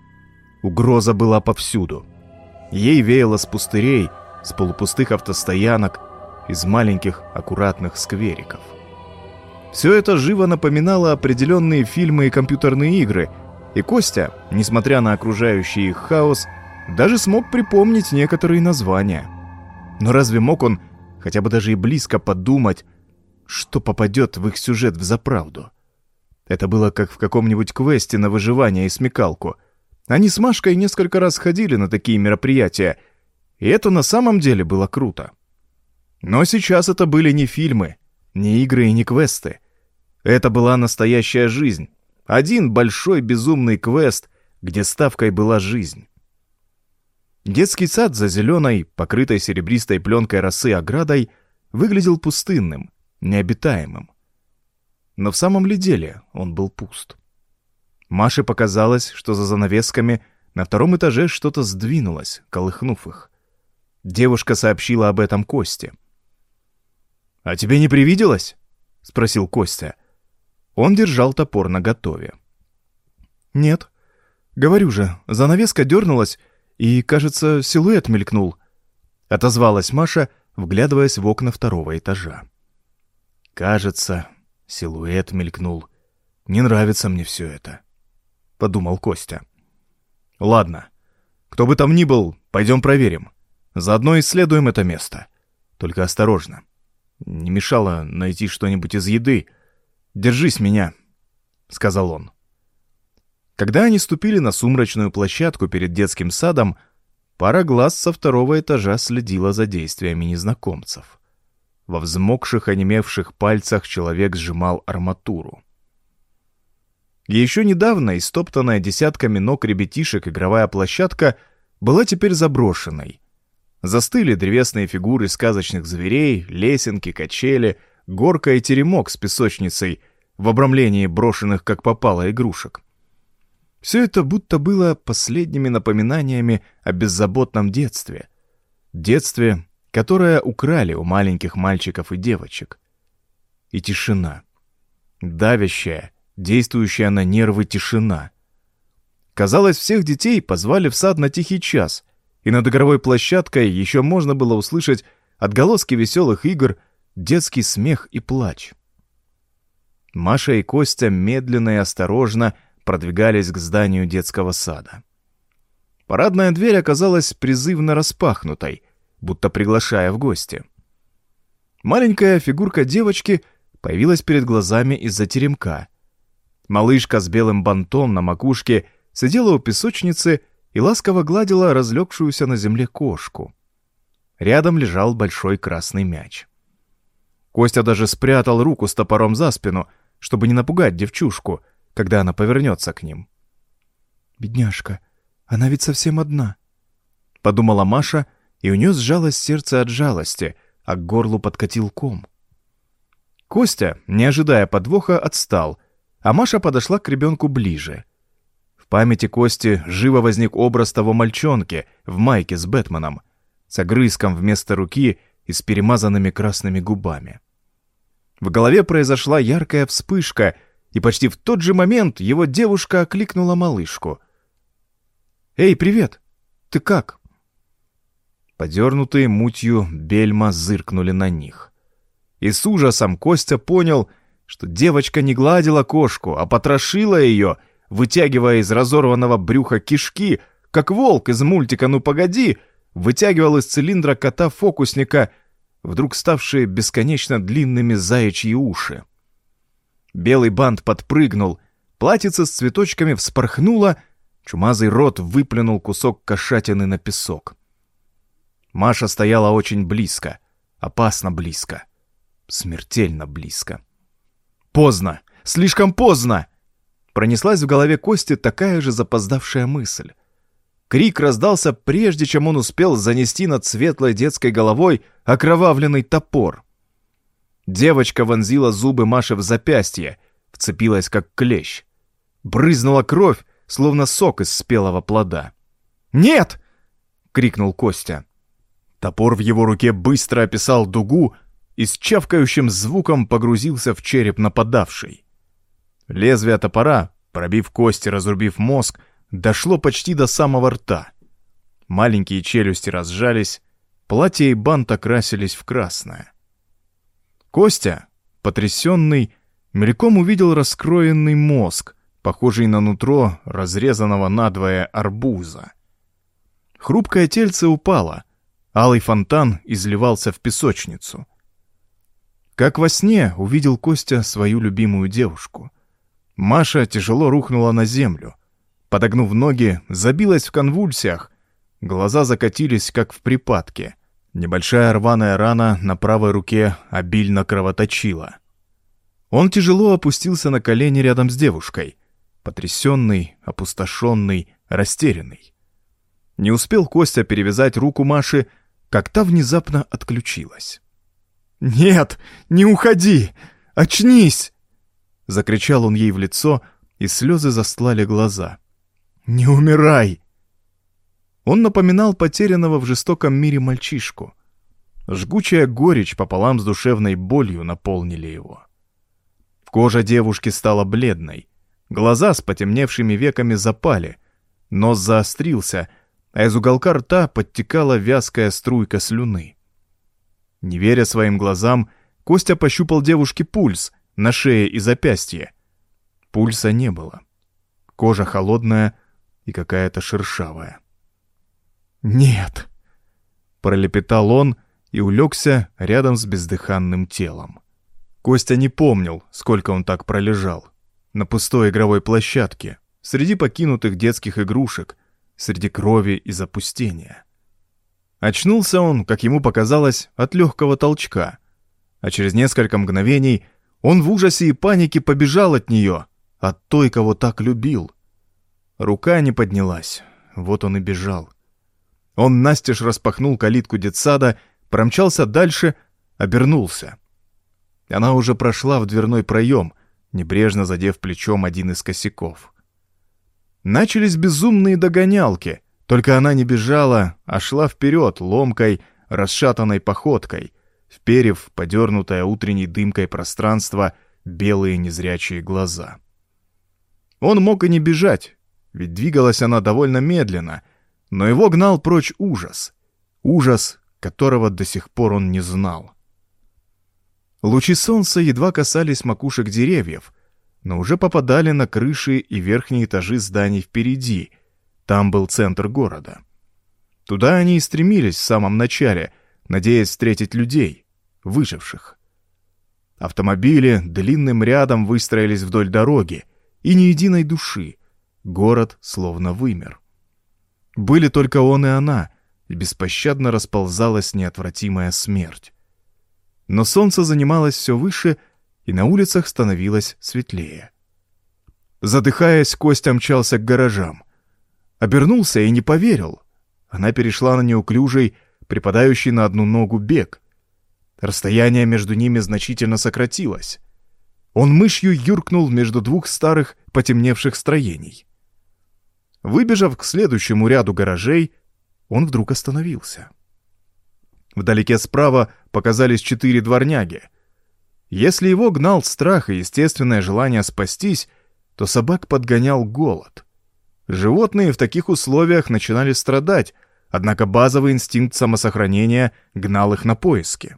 Угроза была повсюду. Ей веяло с пустырей, с полупустых автостоянок, из маленьких аккуратных сквериков. Все это живо напоминало определенные фильмы и компьютерные игры, и Костя, несмотря на окружающий их хаос, даже смог припомнить некоторые названия. Но разве мог он хотя бы даже и близко подумать, что попадет в их сюжет в заправду? Это было как в каком-нибудь квесте на выживание и смекалку. Они с Машкой несколько раз ходили на такие мероприятия, и это на самом деле было круто. Но сейчас это были не фильмы, не игры и не квесты. Это была настоящая жизнь. Один большой безумный квест, где ставкой была жизнь. Детский сад за зеленой, покрытой серебристой пленкой росы оградой, выглядел пустынным, необитаемым. Но в самом ли деле он был пуст? Маше показалось, что за занавесками на втором этаже что-то сдвинулось, колыхнув их. Девушка сообщила об этом Косте. «А тебе не привиделось?» — спросил Костя. Он держал топор наготове. «Нет. Говорю же, занавеска дернулась, и, кажется, силуэт мелькнул», — отозвалась Маша, вглядываясь в окна второго этажа. «Кажется, силуэт мелькнул. Не нравится мне все это», — подумал Костя. «Ладно. Кто бы там ни был, пойдем проверим. Заодно исследуем это место. Только осторожно. Не мешало найти что-нибудь из еды. Держись меня», — сказал он. Когда они ступили на сумрачную площадку перед детским садом, пара глаз со второго этажа следила за действиями незнакомцев. Во взмокших, онемевших пальцах человек сжимал арматуру. Еще недавно истоптанная десятками ног ребятишек игровая площадка была теперь заброшенной. Застыли древесные фигуры сказочных зверей, лесенки, качели, горка и теремок с песочницей в обрамлении брошенных как попало игрушек. Все это будто было последними напоминаниями о беззаботном детстве. Детстве, которое украли у маленьких мальчиков и девочек. И тишина. Давящая, действующая на нервы тишина. Казалось, всех детей позвали в сад на тихий час, и над игровой площадкой еще можно было услышать отголоски веселых игр, детский смех и плач. Маша и Костя медленно и осторожно продвигались к зданию детского сада. Парадная дверь оказалась призывно распахнутой, будто приглашая в гости. Маленькая фигурка девочки появилась перед глазами из-за теремка. Малышка с белым бантом на макушке сидела у песочницы и ласково гладила разлегшуюся на земле кошку. Рядом лежал большой красный мяч. Костя даже спрятал руку с топором за спину, чтобы не напугать девчушку, когда она повернется к ним. «Бедняжка, она ведь совсем одна», — подумала Маша, и у нее сжалось сердце от жалости, а к горлу подкатил ком. Костя, не ожидая подвоха, отстал, а Маша подошла к ребенку ближе. В памяти Кости живо возник образ того мальчонки в майке с Бэтменом, с огрызком вместо руки и с перемазанными красными губами. В голове произошла яркая вспышка — и почти в тот же момент его девушка окликнула малышку. «Эй, привет! Ты как?» Подернутые мутью бельма зыркнули на них. И с ужасом Костя понял, что девочка не гладила кошку, а потрошила ее, вытягивая из разорванного брюха кишки, как волк из мультика «Ну погоди!» вытягивал из цилиндра кота-фокусника вдруг ставшие бесконечно длинными заячьи уши. Белый бант подпрыгнул, платьице с цветочками вспорхнуло, чумазый рот выплюнул кусок кошатины на песок. Маша стояла очень близко, опасно близко, смертельно близко. «Поздно! Слишком поздно!» Пронеслась в голове Кости такая же запоздавшая мысль. Крик раздался, прежде чем он успел занести над светлой детской головой окровавленный топор — Девочка вонзила зубы Маше в запястье, вцепилась как клещ. Брызнула кровь, словно сок из спелого плода. «Нет!» — крикнул Костя. Топор в его руке быстро описал дугу и с чавкающим звуком погрузился в череп нападавшей. Лезвие топора, пробив кости, разрубив мозг, дошло почти до самого рта. Маленькие челюсти разжались, платье и бант окрасились в красное. Костя, потрясенный, мельком увидел раскроенный мозг, похожий на нутро разрезанного надвое арбуза. Хрупкое тельце упало, алый фонтан изливался в песочницу. Как во сне увидел Костя свою любимую девушку. Маша тяжело рухнула на землю. Подогнув ноги, забилась в конвульсиях, глаза закатились, как в припадке — Небольшая рваная рана на правой руке обильно кровоточила. Он тяжело опустился на колени рядом с девушкой, потрясенный, опустошенный, растерянный. Не успел Костя перевязать руку Маши, как та внезапно отключилась. «Нет, не уходи! Очнись!» Закричал он ей в лицо, и слезы застлали глаза. «Не умирай! Он напоминал потерянного в жестоком мире мальчишку. Жгучая горечь пополам с душевной болью наполнили его. Кожа девушки стала бледной, глаза с потемневшими веками запали, нос заострился, а из уголка рта подтекала вязкая струйка слюны. Не веря своим глазам, Костя пощупал девушке пульс на шее и запястье. Пульса не было. Кожа холодная и какая-то шершавая. «Нет!» — пролепетал он и улегся рядом с бездыханным телом. Костя не помнил, сколько он так пролежал. На пустой игровой площадке, среди покинутых детских игрушек, среди крови и запустения. Очнулся он, как ему показалось, от легкого толчка, а через несколько мгновений он в ужасе и панике побежал от нее, от той, кого так любил. Рука не поднялась, вот он и бежал. Он настежь распахнул калитку детсада, промчался дальше, обернулся. Она уже прошла в дверной проем, небрежно задев плечом один из косяков. Начались безумные догонялки, только она не бежала, а шла вперед ломкой, расшатанной походкой, вперев подернутое утренней дымкой пространство белые незрячие глаза. Он мог и не бежать, ведь двигалась она довольно медленно, но его гнал прочь ужас. Ужас, которого до сих пор он не знал. Лучи солнца едва касались макушек деревьев, но уже попадали на крыши и верхние этажи зданий впереди. Там был центр города. Туда они и стремились в самом начале, надеясь встретить людей, выживших. Автомобили длинным рядом выстроились вдоль дороги, и ни единой души. Город словно вымер. Были только он и она, и беспощадно расползалась неотвратимая смерть. Но солнце занималось все выше, и на улицах становилось светлее. Задыхаясь, Костя мчался к гаражам. Обернулся и не поверил. Она перешла на неуклюжий, припадающий на одну ногу бег. Расстояние между ними значительно сократилось. Он мышью юркнул между двух старых, потемневших строений. Выбежав к следующему ряду гаражей, он вдруг остановился. Вдалеке справа показались четыре дворняги. Если его гнал страх и естественное желание спастись, то собак подгонял голод. Животные в таких условиях начинали страдать, однако базовый инстинкт самосохранения гнал их на поиски.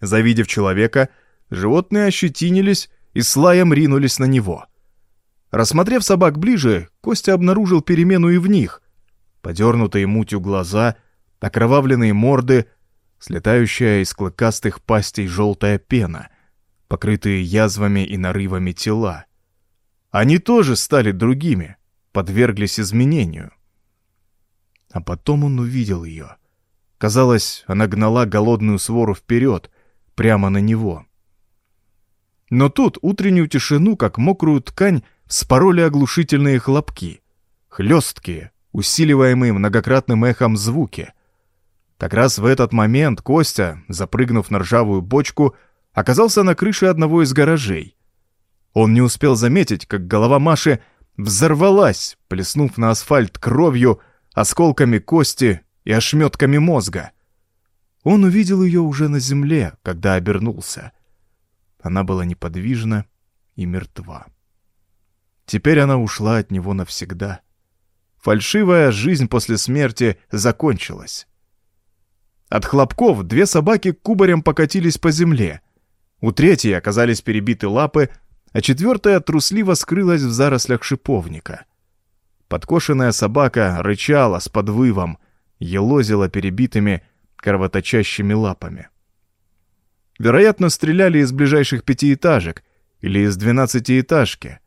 Завидев человека, животные ощетинились и с лаем ринулись на него — Рассмотрев собак ближе, Костя обнаружил перемену и в них. Подернутые мутью глаза, окровавленные морды, слетающая из клыкастых пастей желтая пена, покрытые язвами и нарывами тела. Они тоже стали другими, подверглись изменению. А потом он увидел ее. Казалось, она гнала голодную свору вперед, прямо на него. Но тут утреннюю тишину, как мокрую ткань, вспороли оглушительные хлопки, хлесткие, усиливаемые многократным эхом звуки. Как раз в этот момент Костя, запрыгнув на ржавую бочку, оказался на крыше одного из гаражей. Он не успел заметить, как голова Маши взорвалась, плеснув на асфальт кровью, осколками кости и ошметками мозга. Он увидел ее уже на земле, когда обернулся. Она была неподвижна и мертва. Теперь она ушла от него навсегда. Фальшивая жизнь после смерти закончилась. От хлопков две собаки кубарем покатились по земле. У третьей оказались перебиты лапы, а четвертая трусливо скрылась в зарослях шиповника. Подкошенная собака рычала с подвывом, елозила перебитыми, кровоточащими лапами. Вероятно, стреляли из ближайших пятиэтажек или из двенадцатиэтажки —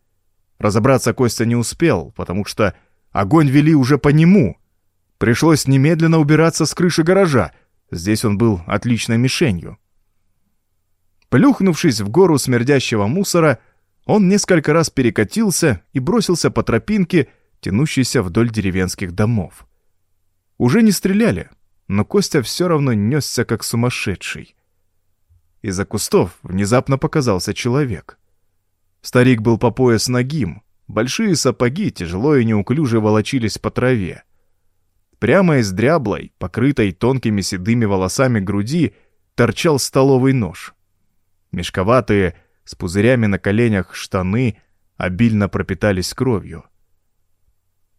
Разобраться Костя не успел, потому что огонь вели уже по нему. Пришлось немедленно убираться с крыши гаража. Здесь он был отличной мишенью. Плюхнувшись в гору смердящего мусора, он несколько раз перекатился и бросился по тропинке, тянущейся вдоль деревенских домов. Уже не стреляли, но Костя все равно несся как сумасшедший. Из-за кустов внезапно показался человек — Старик был по пояс нагим, большие сапоги тяжело и неуклюже волочились по траве. Прямо из дряблой, покрытой тонкими седыми волосами груди, торчал столовый нож. Мешковатые, с пузырями на коленях штаны обильно пропитались кровью.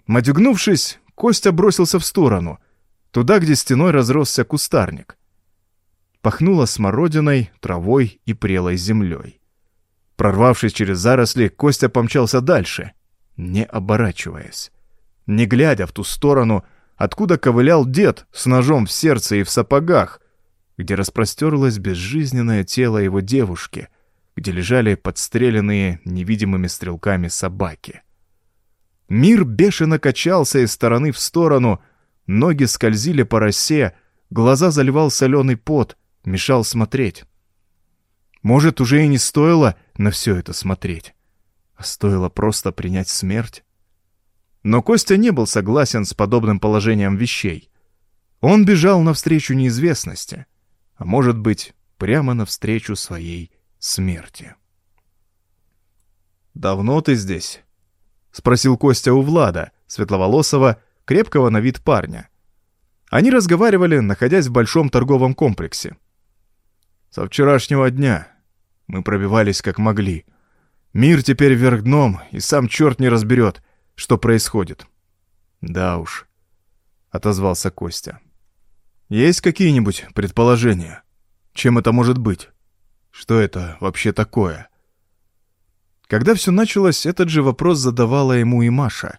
Матюгнувшись, Костя бросился в сторону, туда, где стеной разросся кустарник. Пахнуло смородиной, травой и прелой землей. Прорвавшись через заросли, Костя помчался дальше, не оборачиваясь. Не глядя в ту сторону, откуда ковылял дед с ножом в сердце и в сапогах, где распростерлось безжизненное тело его девушки, где лежали подстреленные невидимыми стрелками собаки. Мир бешено качался из стороны в сторону, ноги скользили по росе, глаза заливал соленый пот, мешал смотреть. Может, уже и не стоило на все это смотреть. А стоило просто принять смерть. Но Костя не был согласен с подобным положением вещей. Он бежал навстречу неизвестности, а может быть, прямо навстречу своей смерти. «Давно ты здесь?» — спросил Костя у Влада, светловолосого, крепкого на вид парня. Они разговаривали, находясь в большом торговом комплексе. «Со вчерашнего дня. Мы пробивались как могли. Мир теперь вверх дном, и сам черт не разберет, что происходит». «Да уж», — отозвался Костя. «Есть какие-нибудь предположения? Чем это может быть? Что это вообще такое?» Когда все началось, этот же вопрос задавала ему и Маша.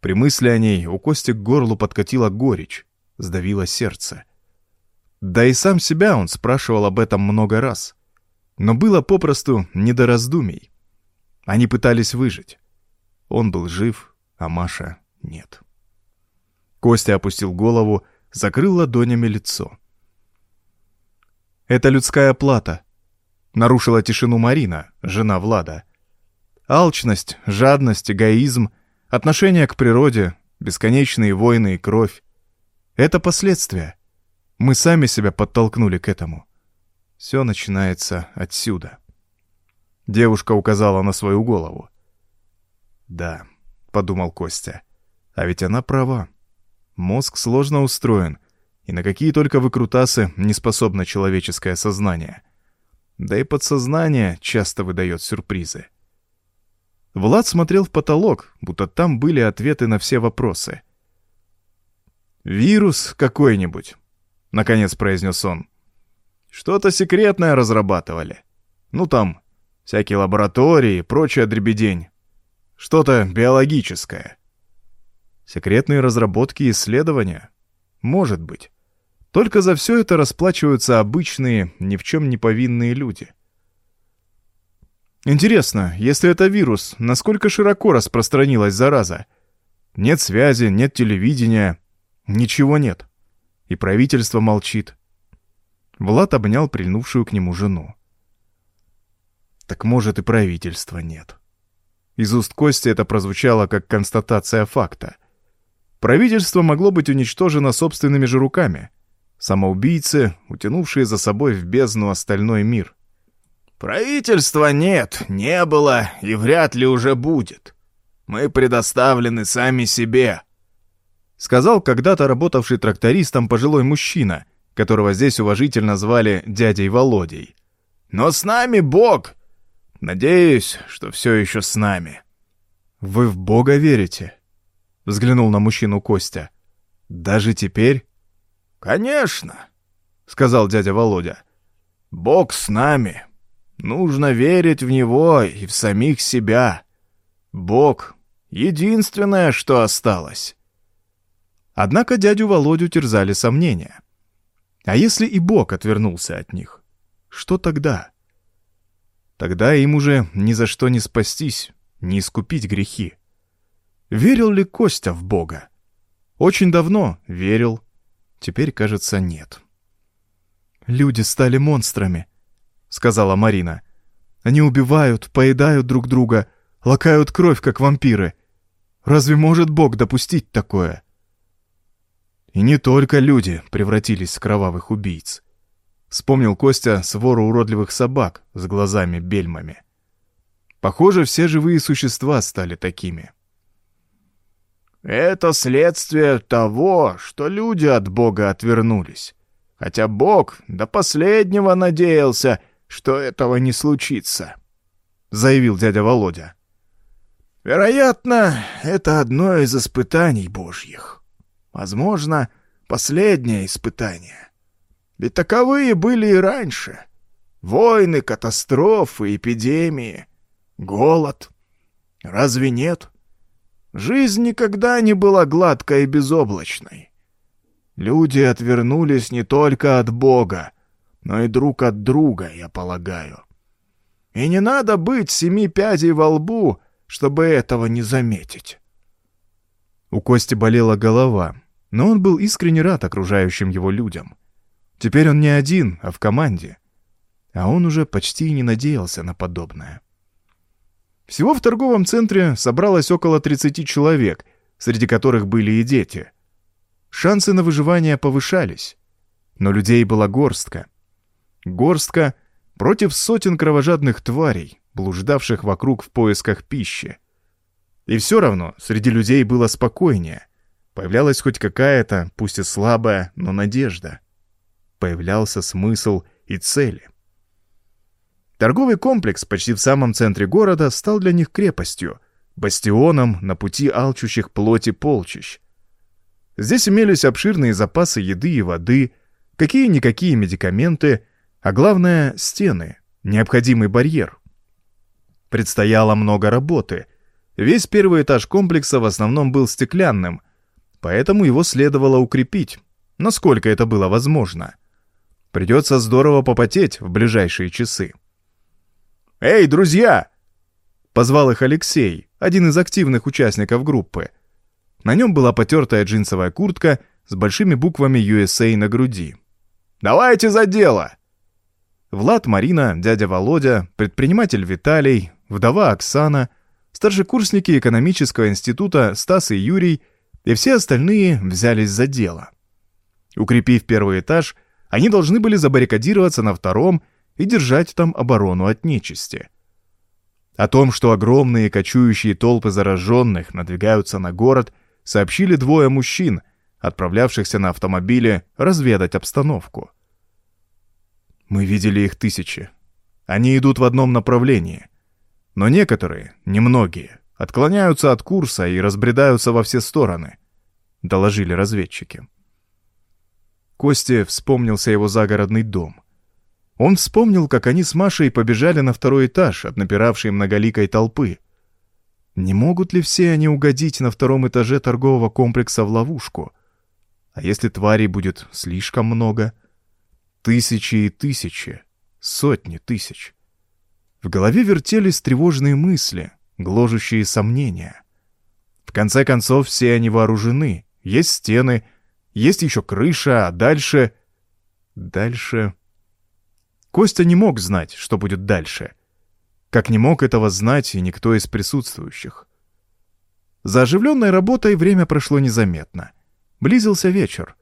При мысли о ней у Кости к горлу подкатила горечь, сдавило сердце. Да и сам себя он спрашивал об этом много раз. Но было попросту не до раздумий. Они пытались выжить. Он был жив, а Маша нет. Костя опустил голову, закрыл ладонями лицо. «Это людская плата», — нарушила тишину Марина, жена Влада. Алчность, жадность, эгоизм, отношение к природе, бесконечные войны и кровь — это последствия. Мы сами себя подтолкнули к этому. Все начинается отсюда. Девушка указала на свою голову. «Да», — подумал Костя, — «а ведь она права. Мозг сложно устроен, и на какие только выкрутасы не способно человеческое сознание. Да и подсознание часто выдает сюрпризы. Влад смотрел в потолок, будто там были ответы на все вопросы. «Вирус какой-нибудь», — наконец произнес он. «Что-то секретное разрабатывали. Ну там, всякие лаборатории и прочая дребедень. Что-то биологическое». Секретные разработки и исследования? Может быть. Только за все это расплачиваются обычные, ни в чем не повинные люди — Интересно, если это вирус, насколько широко распространилась зараза? Нет связи, нет телевидения, ничего нет. И правительство молчит. Влад обнял прильнувшую к нему жену. Так может и правительства нет. Из уст Кости это прозвучало как констатация факта. Правительство могло быть уничтожено собственными же руками. Самоубийцы, утянувшие за собой в бездну остальной мир — Правительства нет, не было и вряд ли уже будет. Мы предоставлены сами себе», — сказал когда-то работавший трактористом пожилой мужчина, которого здесь уважительно звали дядей Володей. «Но с нами Бог. Надеюсь, что все еще с нами». «Вы в Бога верите?» — взглянул на мужчину Костя. «Даже теперь?» «Конечно», — сказал дядя Володя. «Бог с нами». Нужно верить в Него и в самих себя. Бог — единственное, что осталось. Однако дядю Володю терзали сомнения. А если и Бог отвернулся от них? Что тогда? Тогда им уже ни за что не спастись, не искупить грехи. Верил ли Костя в Бога? Очень давно верил, теперь, кажется, нет. Люди стали монстрами, сказала Марина. «Они убивают, поедают друг друга, лакают кровь, как вампиры. Разве может Бог допустить такое?» И не только люди превратились в кровавых убийц. Вспомнил Костя свору уродливых собак с глазами-бельмами. Похоже, все живые существа стали такими. «Это следствие того, что люди от Бога отвернулись. Хотя Бог до последнего надеялся — что этого не случится», — заявил дядя Володя. «Вероятно, это одно из испытаний Божьих. Возможно, последнее испытание. Ведь таковые были и раньше. Войны, катастрофы, эпидемии, голод. Разве нет? Жизнь никогда не была гладкой и безоблачной. Люди отвернулись не только от Бога, но и друг от друга, я полагаю. И не надо быть семи пядей во лбу, чтобы этого не заметить. У Кости болела голова, но он был искренне рад окружающим его людям. Теперь он не один, а в команде. А он уже почти не надеялся на подобное. Всего в торговом центре собралось около 30 человек, среди которых были и дети. Шансы на выживание повышались, но людей была горстка. Горстка против сотен кровожадных тварей, блуждавших вокруг в поисках пищи. И все равно среди людей было спокойнее. Появлялась хоть какая-то, пусть и слабая, но надежда. Появлялся смысл и цели. Торговый комплекс почти в самом центре города стал для них крепостью, бастионом на пути алчущих плоти полчищ. Здесь имелись обширные запасы еды и воды, какие-никакие медикаменты, а главное — стены, необходимый барьер. Предстояло много работы. Весь первый этаж комплекса в основном был стеклянным, поэтому его следовало укрепить, насколько это было возможно. Придется здорово попотеть в ближайшие часы. «Эй, друзья!» — позвал их Алексей, один из активных участников группы. На нем была потертая джинсовая куртка с большими буквами USA на груди. «Давайте за дело!» Влад, Марина, дядя Володя, предприниматель Виталий, вдова Оксана, старшекурсники экономического института Стас и Юрий и все остальные взялись за дело. Укрепив первый этаж, они должны были забаррикадироваться на втором и держать там оборону от нечисти. О том, что огромные кочующие толпы зараженных надвигаются на город, сообщили двое мужчин, отправлявшихся на автомобиле разведать обстановку. Мы видели их тысячи. Они идут в одном направлении. Но некоторые, немногие, отклоняются от курса и разбредаются во все стороны, доложили разведчики. Косте вспомнился его загородный дом. Он вспомнил, как они с Машей побежали на второй этаж от напиравшей многоликой толпы. Не могут ли все они угодить на втором этаже торгового комплекса в ловушку? А если тварей будет слишком много? Тысячи и тысячи, сотни тысяч. В голове вертелись тревожные мысли, гложущие сомнения. В конце концов, все они вооружены, есть стены, есть еще крыша, а дальше... Дальше... Костя не мог знать, что будет дальше. Как не мог этого знать и никто из присутствующих. За оживленной работой время прошло незаметно. Близился вечер.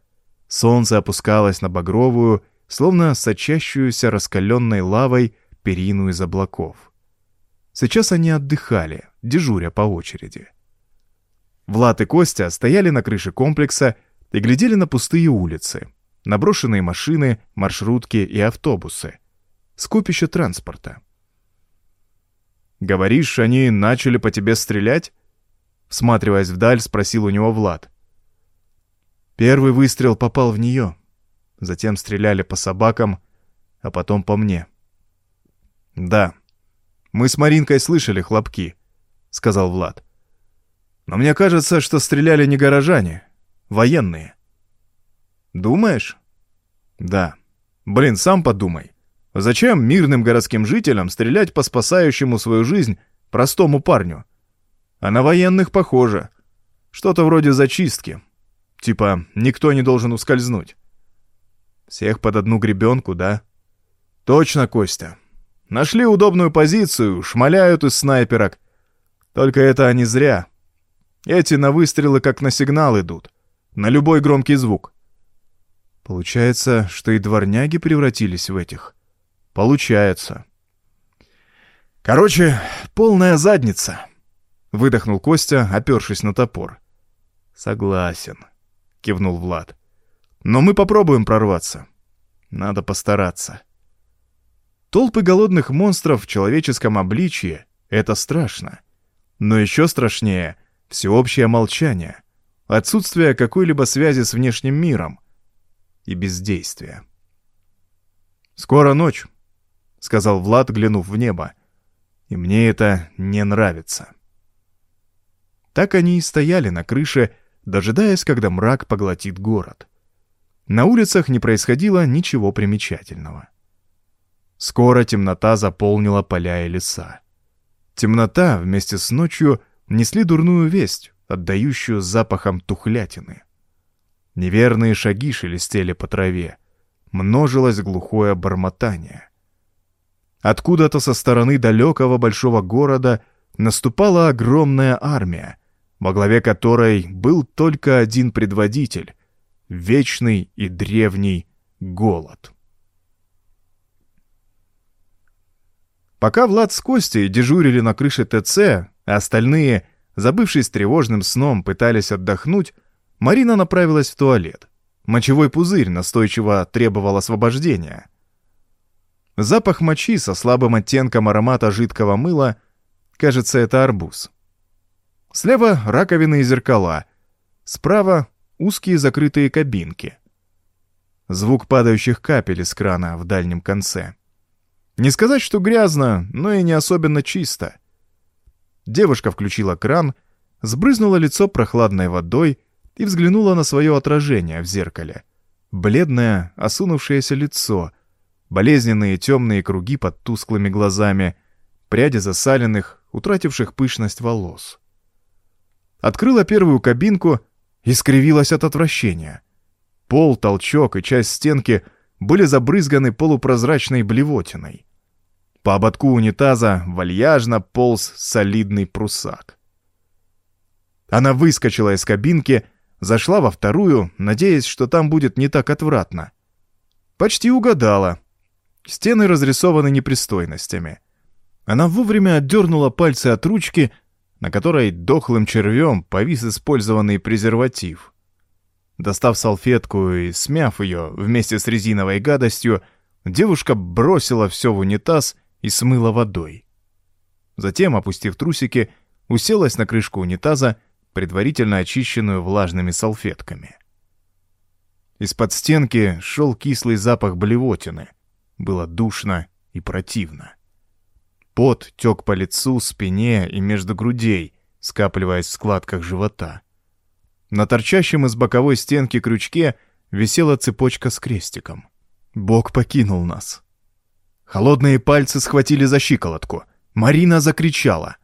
Солнце опускалось на багровую, словно сочащуюся раскаленной лавой перину из облаков. Сейчас они отдыхали, дежуря по очереди. Влад и Костя стояли на крыше комплекса и глядели на пустые улицы, на брошенные машины, маршрутки и автобусы. Скопище транспорта. «Говоришь, они начали по тебе стрелять?» Всматриваясь вдаль, спросил у него Влад. Первый выстрел попал в нее затем стреляли по собакам, а потом по мне. «Да, мы с Маринкой слышали хлопки», — сказал Влад. «Но мне кажется, что стреляли не горожане, военные». «Думаешь?» «Да. Блин, сам подумай. Зачем мирным городским жителям стрелять по спасающему свою жизнь простому парню? А на военных похоже. Что-то вроде зачистки. Типа, никто не должен ускользнуть. Всех под одну гребенку, да? Точно, Костя. Нашли удобную позицию, шмаляют из снайперок. Только это они зря. Эти на выстрелы как на сигнал идут. На любой громкий звук. Получается, что и дворняги превратились в этих. Получается. Короче, полная задница. Выдохнул Костя, опершись на топор. Согласен, кивнул Влад. Но мы попробуем прорваться. Надо постараться. Толпы голодных монстров в человеческом обличье — это страшно. Но еще страшнее — всеобщее молчание, отсутствие какой-либо связи с внешним миром и бездействие. «Скоро ночь», — сказал Влад, глянув в небо. «И мне это не нравится». Так они и стояли на крыше, дожидаясь, когда мрак поглотит город. На улицах не происходило ничего примечательного. Скоро темнота заполнила поля и леса. Темнота вместе с ночью несли дурную весть, отдающую запахом тухлятины. Неверные шаги шелестели по траве, множилось глухое бормотание. Откуда-то со стороны далекого большого города наступала огромная армия, во главе которой был только один предводитель — вечный и древний голод. Пока Влад с Костей дежурили на крыше ТЦ, а остальные, забывшись тревожным сном, пытались отдохнуть, Марина направилась в туалет. Мочевой пузырь настойчиво требовал освобождения. Запах мочи со слабым оттенком аромата жидкого мыла, кажется, это арбуз. Слева раковины и зеркала, справа узкие закрытые кабинки. Звук падающих капель из крана в дальнем конце. Не сказать, что грязно, но и не особенно чисто. Девушка включила кран, сбрызнула лицо прохладной водой и взглянула на свое отражение в зеркале. Бледное, осунувшееся лицо, болезненные темные круги под тусклыми глазами, пряди засаленных, утративших пышность волос. Открыла первую кабинку и скривилась от отвращения. Пол, толчок и часть стенки были забрызганы полупрозрачной блевотиной. По ободку унитаза вальяжно полз солидный прусак. Она выскочила из кабинки, зашла во вторую, надеясь, что там будет не так отвратно. Почти угадала. Стены разрисованы непристойностями. Она вовремя отдернула пальцы от ручки, на которой дохлым червем повис использованный презерватив. Достав салфетку и смяв ее вместе с резиновой гадостью, девушка бросила все в унитаз и смыла водой. Затем, опустив трусики, уселась на крышку унитаза, предварительно очищенную влажными салфетками. Из-под стенки шел кислый запах блевотины. Было душно и противно. Пот тек по лицу, спине и между грудей, скапливаясь в складках живота. На торчащем из боковой стенки крючке висела цепочка с крестиком. Бог покинул нас. Холодные пальцы схватили за щиколотку. Марина закричала.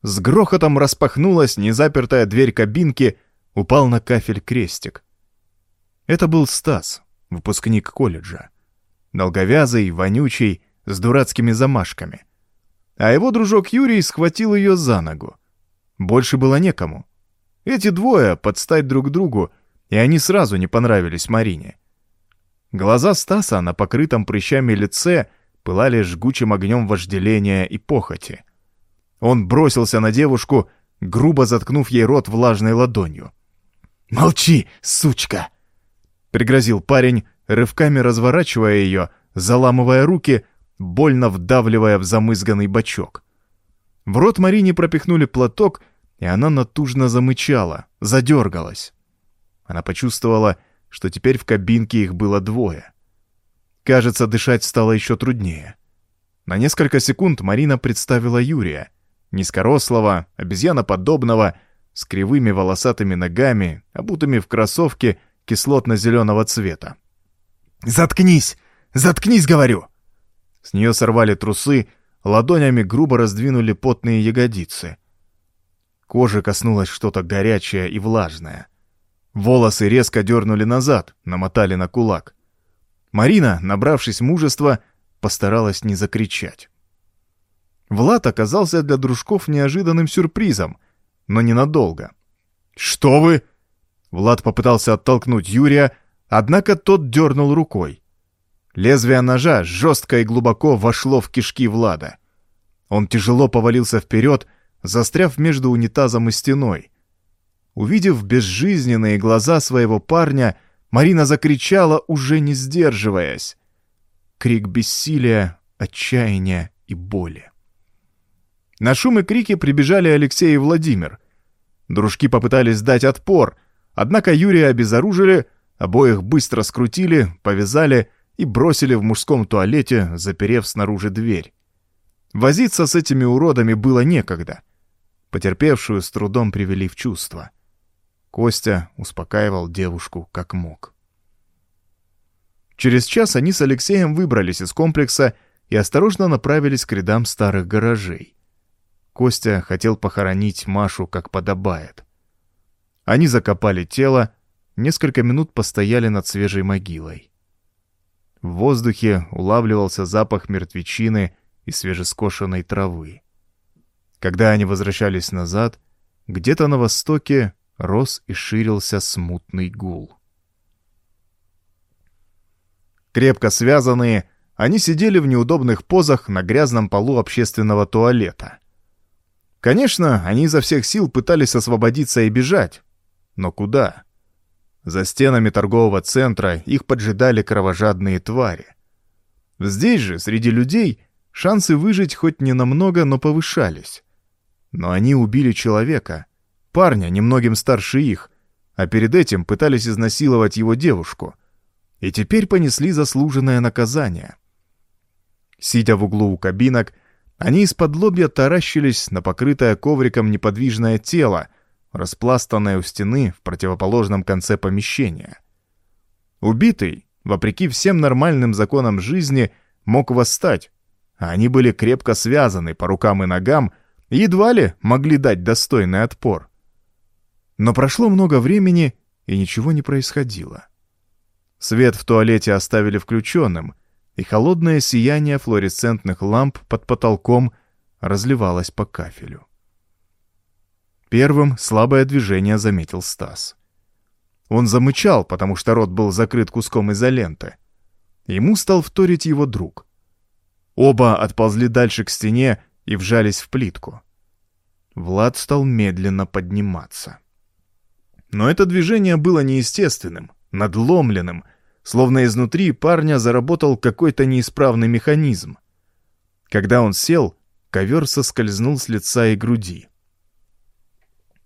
С грохотом распахнулась незапертая дверь кабинки, упал на кафель крестик. Это был Стас, выпускник колледжа. Долговязый, вонючий, с дурацкими замашками. А его дружок Юрий схватил ее за ногу. Больше было некому. Эти двое подстать друг другу, и они сразу не понравились Марине. Глаза Стаса на покрытом прыщами лице пылали жгучим огнем вожделения и похоти. Он бросился на девушку, грубо заткнув ей рот влажной ладонью. «Молчи, сучка!» — пригрозил парень, рывками разворачивая ее, заламывая руки, больно вдавливая в замызганный бочок. В рот Марине пропихнули платок, и она натужно замычала, задергалась. Она почувствовала, что теперь в кабинке их было двое. Кажется, дышать стало еще труднее. На несколько секунд Марина представила Юрия, низкорослого, обезьяноподобного, с кривыми волосатыми ногами, обутыми в кроссовки кислотно-зеленого цвета. «Заткнись! Заткнись, говорю!» С нее сорвали трусы, ладонями грубо раздвинули потные ягодицы. Кожи коснулось что-то горячее и влажное. Волосы резко дернули назад, намотали на кулак. Марина, набравшись мужества, постаралась не закричать. Влад оказался для дружков неожиданным сюрпризом, но ненадолго. «Что вы?» Влад попытался оттолкнуть Юрия, однако тот дернул рукой. Лезвие ножа жестко и глубоко вошло в кишки Влада. Он тяжело повалился вперед, застряв между унитазом и стеной. Увидев безжизненные глаза своего парня, Марина закричала, уже не сдерживаясь. Крик бессилия, отчаяния и боли. На шум и крики прибежали Алексей и Владимир. Дружки попытались дать отпор, однако Юрия обезоружили, обоих быстро скрутили, повязали и бросили в мужском туалете, заперев снаружи дверь. Возиться с этими уродами было некогда. Потерпевшую с трудом привели в чувство. Костя успокаивал девушку как мог. Через час они с Алексеем выбрались из комплекса и осторожно направились к рядам старых гаражей. Костя хотел похоронить Машу как подобает. Они закопали тело, несколько минут постояли над свежей могилой. В воздухе улавливался запах мертвечины и свежескошенной травы. Когда они возвращались назад, где-то на востоке рос и ширился смутный гул. Крепко связанные, они сидели в неудобных позах на грязном полу общественного туалета. Конечно, они изо всех сил пытались освободиться и бежать. Но куда? За стенами торгового центра их поджидали кровожадные твари. Здесь же, среди людей, шансы выжить хоть ненамного, но повышались. Но они убили человека, парня, немногим старше их, а перед этим пытались изнасиловать его девушку. И теперь понесли заслуженное наказание. Сидя в углу у кабинок, они из-под лобья таращились на покрытое ковриком неподвижное тело, распластанное у стены в противоположном конце помещения. Убитый, вопреки всем нормальным законам жизни, мог восстать, а они были крепко связаны по рукам и ногам, едва ли могли дать достойный отпор. Но прошло много времени, и ничего не происходило. Свет в туалете оставили включенным, и холодное сияние флуоресцентных ламп под потолком разливалось по кафелю. Первым слабое движение заметил Стас. Он замычал, потому что рот был закрыт куском изоленты. Ему стал вторить его друг. Оба отползли дальше к стене и вжались в плитку. Влад стал медленно подниматься. Но это движение было неестественным, надломленным, словно изнутри парня заработал какой-то неисправный механизм. Когда он сел, ковер соскользнул с лица и груди.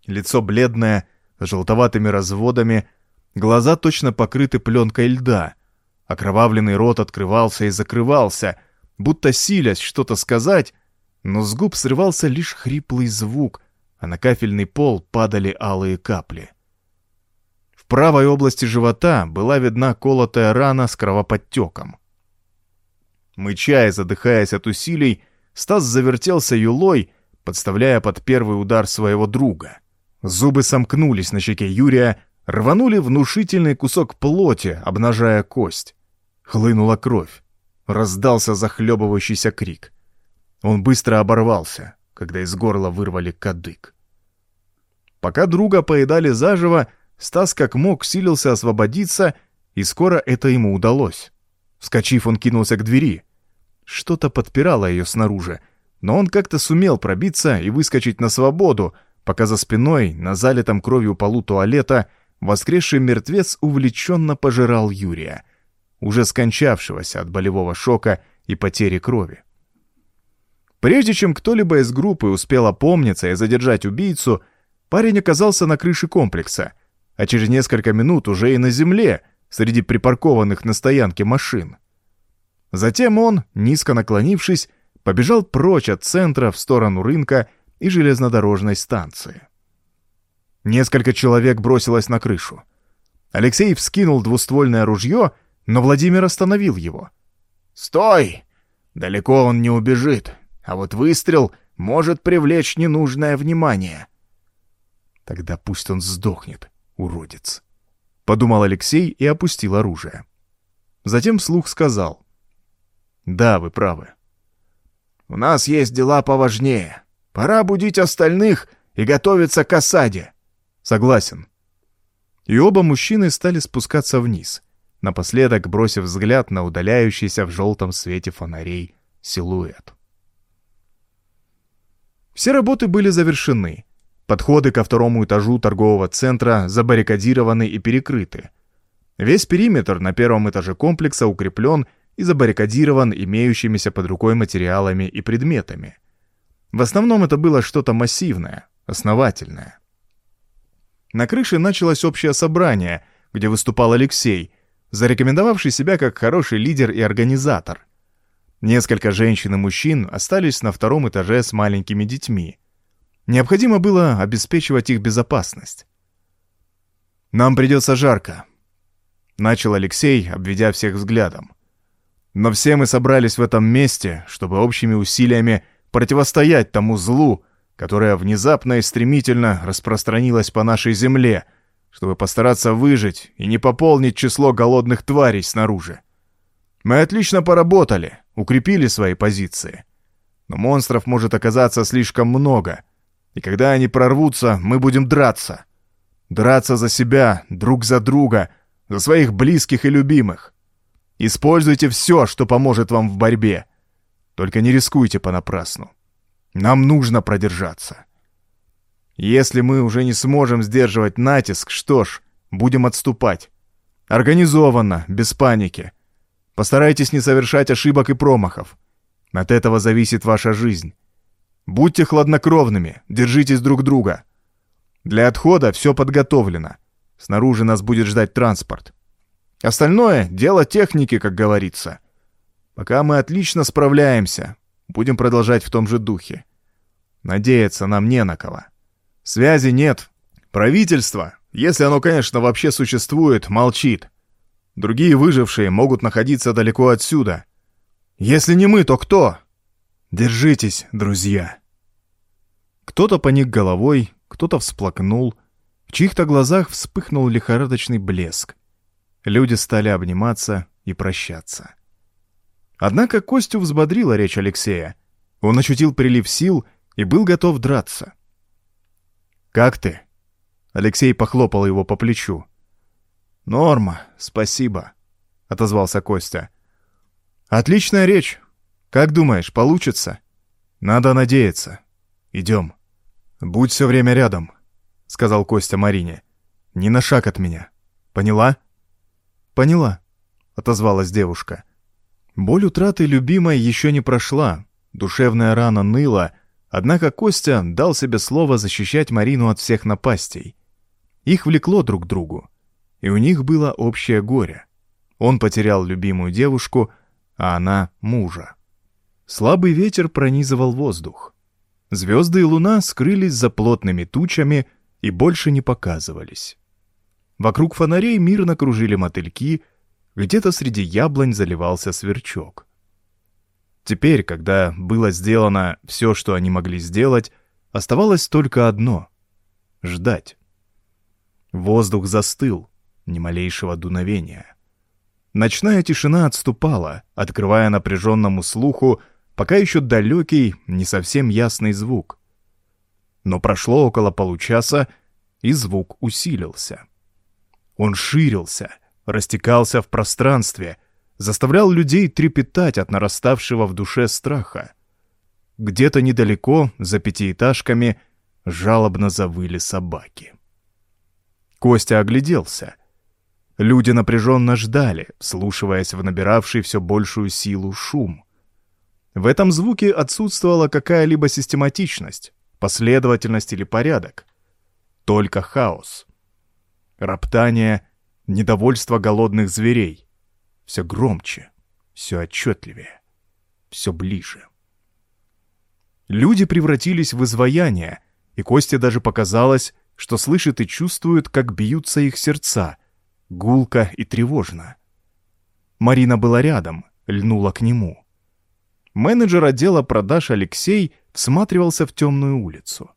Лицо бледное, с желтоватыми разводами, глаза точно покрыты пленкой льда, окровавленный рот открывался и закрывался, будто силясь что-то сказать, но с губ срывался лишь хриплый звук, а на кафельный пол падали алые капли. Правой области живота была видна колотая рана с кровоподтеком. Мыча и задыхаясь от усилий, Стас завертелся юлой, подставляя под первый удар своего друга. Зубы сомкнулись на щеке Юрия, рванули внушительный кусок плоти, обнажая кость. Хлынула кровь. Раздался захлебывающийся крик. Он быстро оборвался, когда из горла вырвали кадык. Пока друга поедали заживо, Стас как мог силился освободиться, и скоро это ему удалось. Вскочив, он кинулся к двери. Что-то подпирало ее снаружи, но он как-то сумел пробиться и выскочить на свободу, пока за спиной, на залитом кровью полу туалета, воскресший мертвец увлеченно пожирал Юрия, уже скончавшегося от болевого шока и потери крови. Прежде чем кто-либо из группы успел опомниться и задержать убийцу, парень оказался на крыше комплекса, а через несколько минут уже и на земле, среди припаркованных на стоянке машин. Затем он, низко наклонившись, побежал прочь от центра в сторону рынка и железнодорожной станции. Несколько человек бросилось на крышу. Алексей вскинул двуствольное ружье, но Владимир остановил его. «Стой! Далеко он не убежит, а вот выстрел может привлечь ненужное внимание». «Тогда пусть он сдохнет, уродец», — подумал Алексей и опустил оружие. Затем вслух сказал. «Да, вы правы. У нас есть дела поважнее. Пора будить остальных и готовиться к осаде. Согласен. И оба мужчины стали спускаться вниз, напоследок бросив взгляд на удаляющийся в желтом свете фонарей силуэт. Все работы были завершены. Подходы ко второму этажу торгового центра забаррикадированы и перекрыты. Весь периметр на первом этаже комплекса укреплен и забаррикадирован имеющимися под рукой материалами и предметами. В основном это было что-то массивное, основательное. На крыше началось общее собрание, где выступал Алексей, зарекомендовавший себя как хороший лидер и организатор. Несколько женщин и мужчин остались на втором этаже с маленькими детьми. Необходимо было обеспечивать их безопасность. «Нам придется жарко», — начал Алексей, обведя всех взглядом. «Но все мы собрались в этом месте, чтобы общими усилиями противостоять тому злу, которое внезапно и стремительно распространилось по нашей земле, чтобы постараться выжить и не пополнить число голодных тварей снаружи. Мы отлично поработали, укрепили свои позиции. Но монстров может оказаться слишком много. И когда они прорвутся, мы будем драться. Драться за себя, друг за друга, за своих близких и любимых. Используйте все, что поможет вам в борьбе. Только не рискуйте понапрасну. Нам нужно продержаться. Если мы уже не сможем сдерживать натиск, что ж, будем отступать. Организованно, без паники. Постарайтесь не совершать ошибок и промахов. От этого зависит ваша жизнь. Будьте хладнокровными, держитесь друг друга. Для отхода все подготовлено. Снаружи нас будет ждать транспорт. Остальное — дело техники, как говорится. Пока мы отлично справляемся, будем продолжать в том же духе. Надеяться нам не на кого. Связи нет. Правительство, если оно, конечно, вообще существует, молчит. Другие выжившие могут находиться далеко отсюда. Если не мы, то кто? Держитесь, друзья. Кто-то поник головой, кто-то всплакнул. В чьих-то глазах вспыхнул лихорадочный блеск. Люди стали обниматься и прощаться. Однако Костю взбодрила речь Алексея. Он ощутил прилив сил и был готов драться. «Как ты?» Алексей похлопал его по плечу. «Норма, спасибо», — отозвался Костя. «Отличная речь. Как думаешь, получится?» «Надо надеяться. Идем». «Будь все время рядом», — сказал Костя Марине. «Не на шаг от меня. Поняла?» «Поняла», — отозвалась девушка. Боль утраты любимой еще не прошла. Душевная рана ныла, однако Костя дал себе слово защищать Марину от всех напастей. Их влекло друг к другу, и у них было общее горе. Он потерял любимую девушку, а она — мужа. Слабый ветер пронизывал воздух. Звезды и луна скрылись за плотными тучами и больше не показывались. Вокруг фонарей мирно кружили мотыльки, где-то среди яблонь заливался сверчок. Теперь, когда было сделано все, что они могли сделать, оставалось только одно — ждать. Воздух застыл, ни малейшего дуновения. Ночная тишина отступала, открывая напряженному слуху пока еще далекий, не совсем ясный звук. Но прошло около получаса, и звук усилился. Он ширился, растекался в пространстве, заставлял людей трепетать от нараставшего в душе страха. Где-то недалеко, за пятиэтажками, жалобно завыли собаки. Костя огляделся. Люди напряженно ждали, вслушиваясь в набиравший все большую силу шум. В этом звуке отсутствовала какая-либо систематичность, последовательность или порядок. Только хаос. Роптание, недовольство голодных зверей. Все громче, все отчетливее, все ближе. Люди превратились в изваяние, и Косте даже показалось, что слышит и чувствует, как бьются их сердца, гулко и тревожно. Марина была рядом, льнула к нему. Менеджер отдела продаж Алексей всматривался в темную улицу.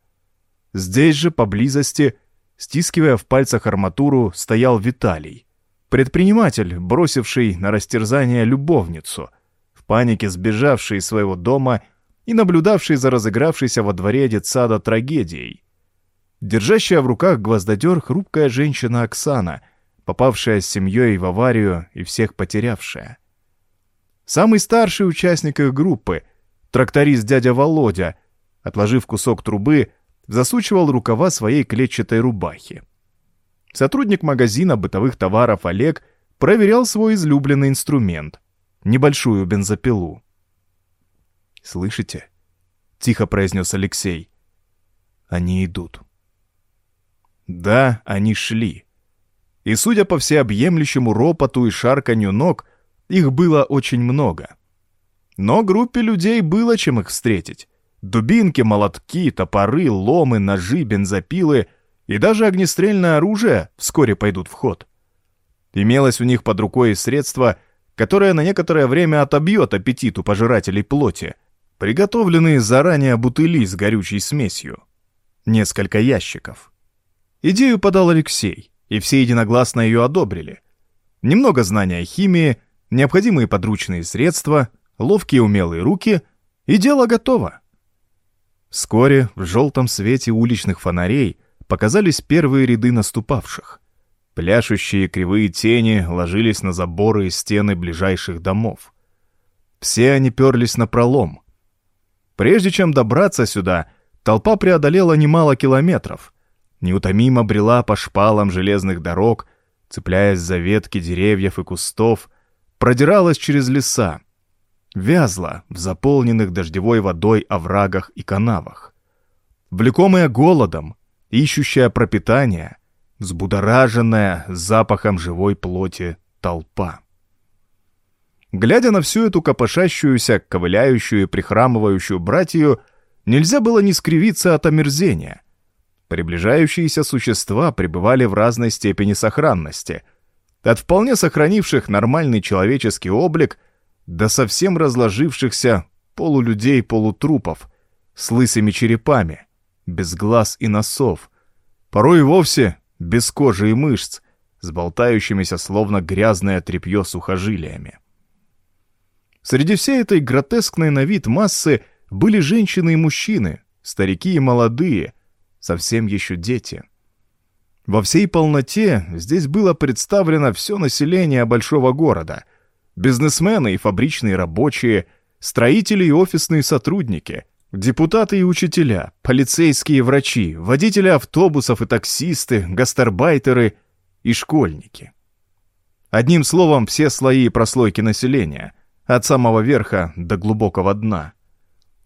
Здесь же, поблизости, стискивая в пальцах арматуру, стоял Виталий. Предприниматель, бросивший на растерзание любовницу, в панике сбежавший из своего дома и наблюдавший за разыгравшейся во дворе детсада трагедией. Держащая в руках гвоздодер хрупкая женщина Оксана, попавшая с семьей в аварию и всех потерявшая. Самый старший участник их группы, тракторист дядя Володя, отложив кусок трубы, засучивал рукава своей клетчатой рубахи. Сотрудник магазина бытовых товаров Олег проверял свой излюбленный инструмент — небольшую бензопилу. «Слышите?» — тихо произнес Алексей. «Они идут». Да, они шли. И, судя по всеобъемлющему ропоту и шарканью ног, их было очень много. Но группе людей было чем их встретить. Дубинки, молотки, топоры, ломы, ножи, бензопилы и даже огнестрельное оружие вскоре пойдут в ход. Имелось у них под рукой и средство, которое на некоторое время отобьет аппетит у пожирателей плоти, приготовленные заранее бутыли с горючей смесью. Несколько ящиков. Идею подал Алексей, и все единогласно ее одобрили. Немного знания химии, необходимые подручные средства, ловкие умелые руки И дело готово. Вскоре в желтом свете уличных фонарей показались первые ряды наступавших. Пляшущие кривые тени ложились на заборы и стены ближайших домов. Все они перлись на пролом. Прежде чем добраться сюда, толпа преодолела немало километров. Неутомимо брела по шпалам железных дорог, цепляясь за ветки деревьев и кустов, продиралась через леса, вязла в заполненных дождевой водой оврагах и канавах. Влекомая голодом, ищущая пропитание, взбудораженная запахом живой плоти толпа. Глядя на всю эту копошащуюся, ковыляющую и прихрамывающую братью, нельзя было не скривиться от омерзения. Приближающиеся существа пребывали в разной степени сохранности, от вполне сохранивших нормальный человеческий облик до совсем разложившихся полулюдей-полутрупов с лысыми черепами, без глаз и носов, порой и вовсе без кожи и мышц, с болтающимися словно грязное тряпье сухожилиями. Среди всей этой гротескной на вид массы были женщины и мужчины, старики и молодые, совсем еще дети. Во всей полноте здесь было представлено все население большого города. Бизнесмены и фабричные рабочие, строители и офисные сотрудники, депутаты и учителя, полицейские и врачи, водители автобусов и таксисты, гастарбайтеры и школьники. Одним словом, все слои и прослойки населения — от самого верха до глубокого дна.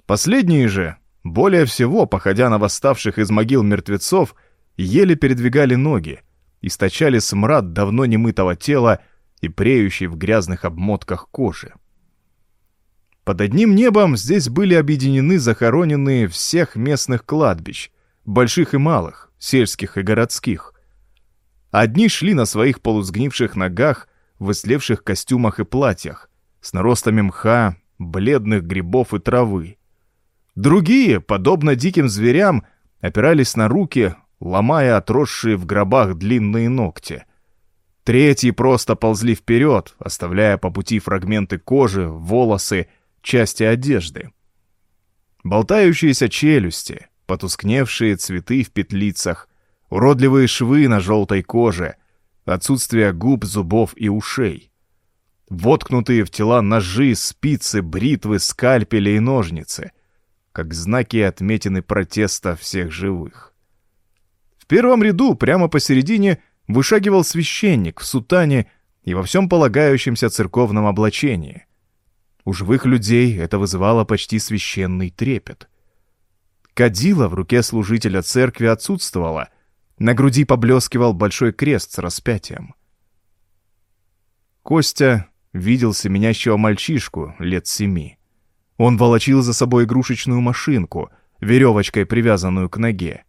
Последние же, более всего, походя на восставших из могил мертвецов, еле передвигали ноги, источали смрад давно немытого тела и преющей в грязных обмотках кожи. Под одним небом здесь были объединены захороненные всех местных кладбищ, больших и малых, сельских и городских. Одни шли на своих полусгнивших ногах в истлевших костюмах и платьях, с наростами мха, бледных грибов и травы. Другие, подобно диким зверям, опирались на руки, ломая отросшие в гробах длинные ногти. Третьи просто ползли вперед, оставляя по пути фрагменты кожи, волосы, части одежды. Болтающиеся челюсти, потускневшие цветы в петлицах, уродливые швы на желтой коже, отсутствие губ, зубов и ушей воткнутые в тела ножи, спицы, бритвы, скальпели и ножницы, как знаки и отметины протеста всех живых. В первом ряду, прямо посередине, вышагивал священник в сутане и во всем полагающемся церковном облачении. У живых людей это вызывало почти священный трепет. Кадила в руке служителя церкви отсутствовала, на груди поблескивал большой крест с распятием. Костя видел семенящего мальчишку лет семи. Он волочил за собой игрушечную машинку, веревочкой привязанную к ноге.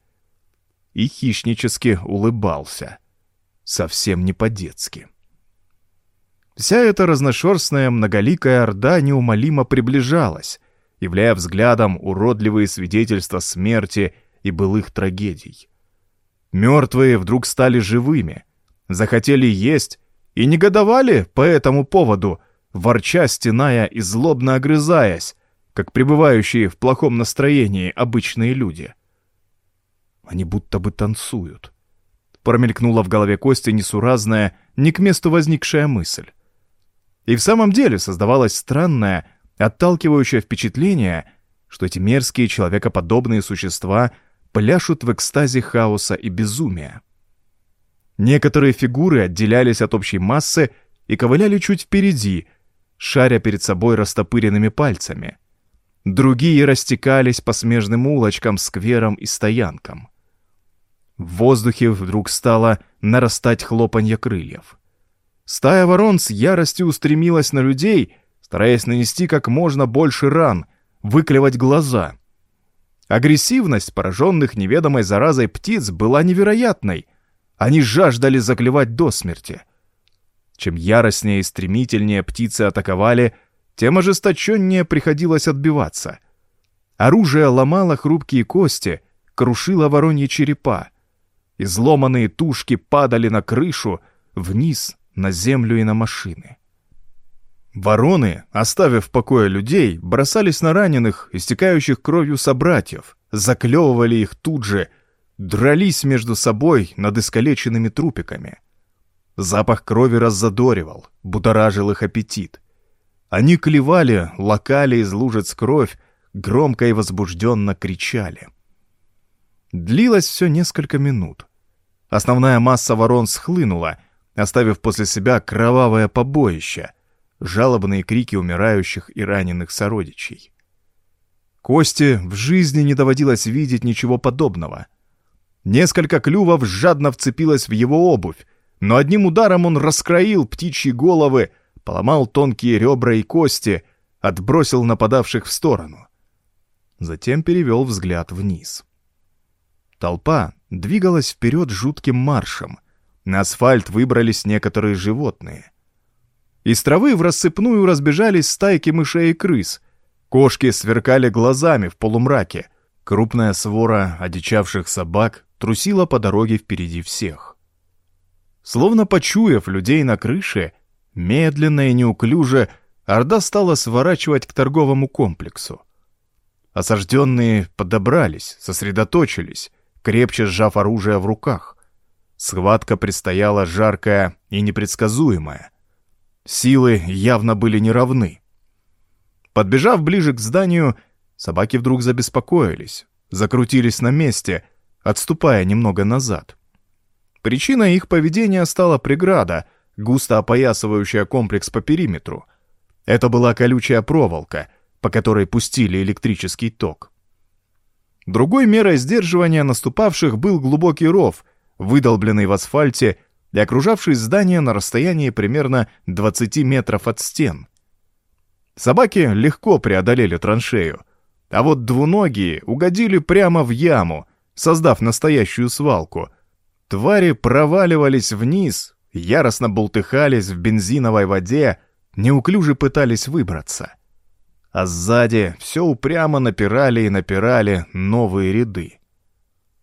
И хищнически улыбался. Совсем не по-детски. Вся эта разношерстная многоликая орда неумолимо приближалась, являя взглядом уродливые свидетельства смерти и былых трагедий. Мертвые вдруг стали живыми, захотели есть и негодовали по этому поводу, ворча, стеная и злобно огрызаясь, как пребывающие в плохом настроении обычные люди. Они будто бы танцуют. Промелькнула в голове Кости несуразная, не к месту возникшая мысль. И в самом деле создавалось странное, отталкивающее впечатление, что эти мерзкие человекоподобные существа пляшут в экстазе хаоса и безумия. Некоторые фигуры отделялись от общей массы и ковыляли чуть впереди, шаря перед собой растопыренными пальцами. Другие растекались по смежным улочкам, скверам и стоянкам. В воздухе вдруг стало нарастать хлопанье крыльев. Стая ворон с яростью устремилась на людей, стараясь нанести как можно больше ран, выклевать глаза. Агрессивность пораженных неведомой заразой птиц была невероятной — они жаждали заклевать до смерти. Чем яростнее и стремительнее птицы атаковали, тем ожесточеннее приходилось отбиваться. Оружие ломало хрупкие кости, крушило вороньи черепа. Изломанные тушки падали на крышу, вниз, на землю и на машины. Вороны, оставив в покое людей, бросались на раненых, истекающих кровью собратьев, заклевывали их тут же, дрались между собой над искалеченными трупиками. Запах крови раззадоривал, будоражил их аппетит. Они клевали, лакали из лужиц кровь, громко и возбужденно кричали. Длилось все несколько минут. Основная масса ворон схлынула, оставив после себя кровавое побоище — жалобные крики умирающих и раненых сородичей. Косте в жизни не доводилось видеть ничего подобного. Несколько клювов жадно вцепилось в его обувь, но одним ударом он раскроил птичьи головы, поломал тонкие ребра и кости, отбросил нападавших в сторону. Затем перевел взгляд вниз. Толпа двигалась вперед жутким маршем. На асфальт выбрались некоторые животные — из травы в рассыпную разбежались стайки мышей и крыс. Кошки сверкали глазами в полумраке. Крупная свора одичавших собак трусила по дороге впереди всех. Словно почуяв людей на крыше, медленно и неуклюже Орда стала сворачивать к торговому комплексу. Осажденные подобрались, сосредоточились, крепче сжав оружие в руках. Схватка предстояла жаркая и непредсказуемая — Силы явно были неравны. Подбежав ближе к зданию, собаки вдруг забеспокоились, закрутились на месте, отступая немного назад. Причиной их поведения стала преграда, густо опоясывающая комплекс по периметру. Это была колючая проволока, по которой пустили электрический ток. Другой мерой сдерживания наступавших был глубокий ров, выдолбленный в асфальте и окружавший здание на расстоянии примерно 20 метров от стен. Собаки легко преодолели траншею, а вот двуногие угодили прямо в яму, создав настоящую свалку. Твари проваливались вниз, яростно бултыхались в бензиновой воде, неуклюже пытались выбраться. А сзади все упрямо напирали и напирали новые ряды.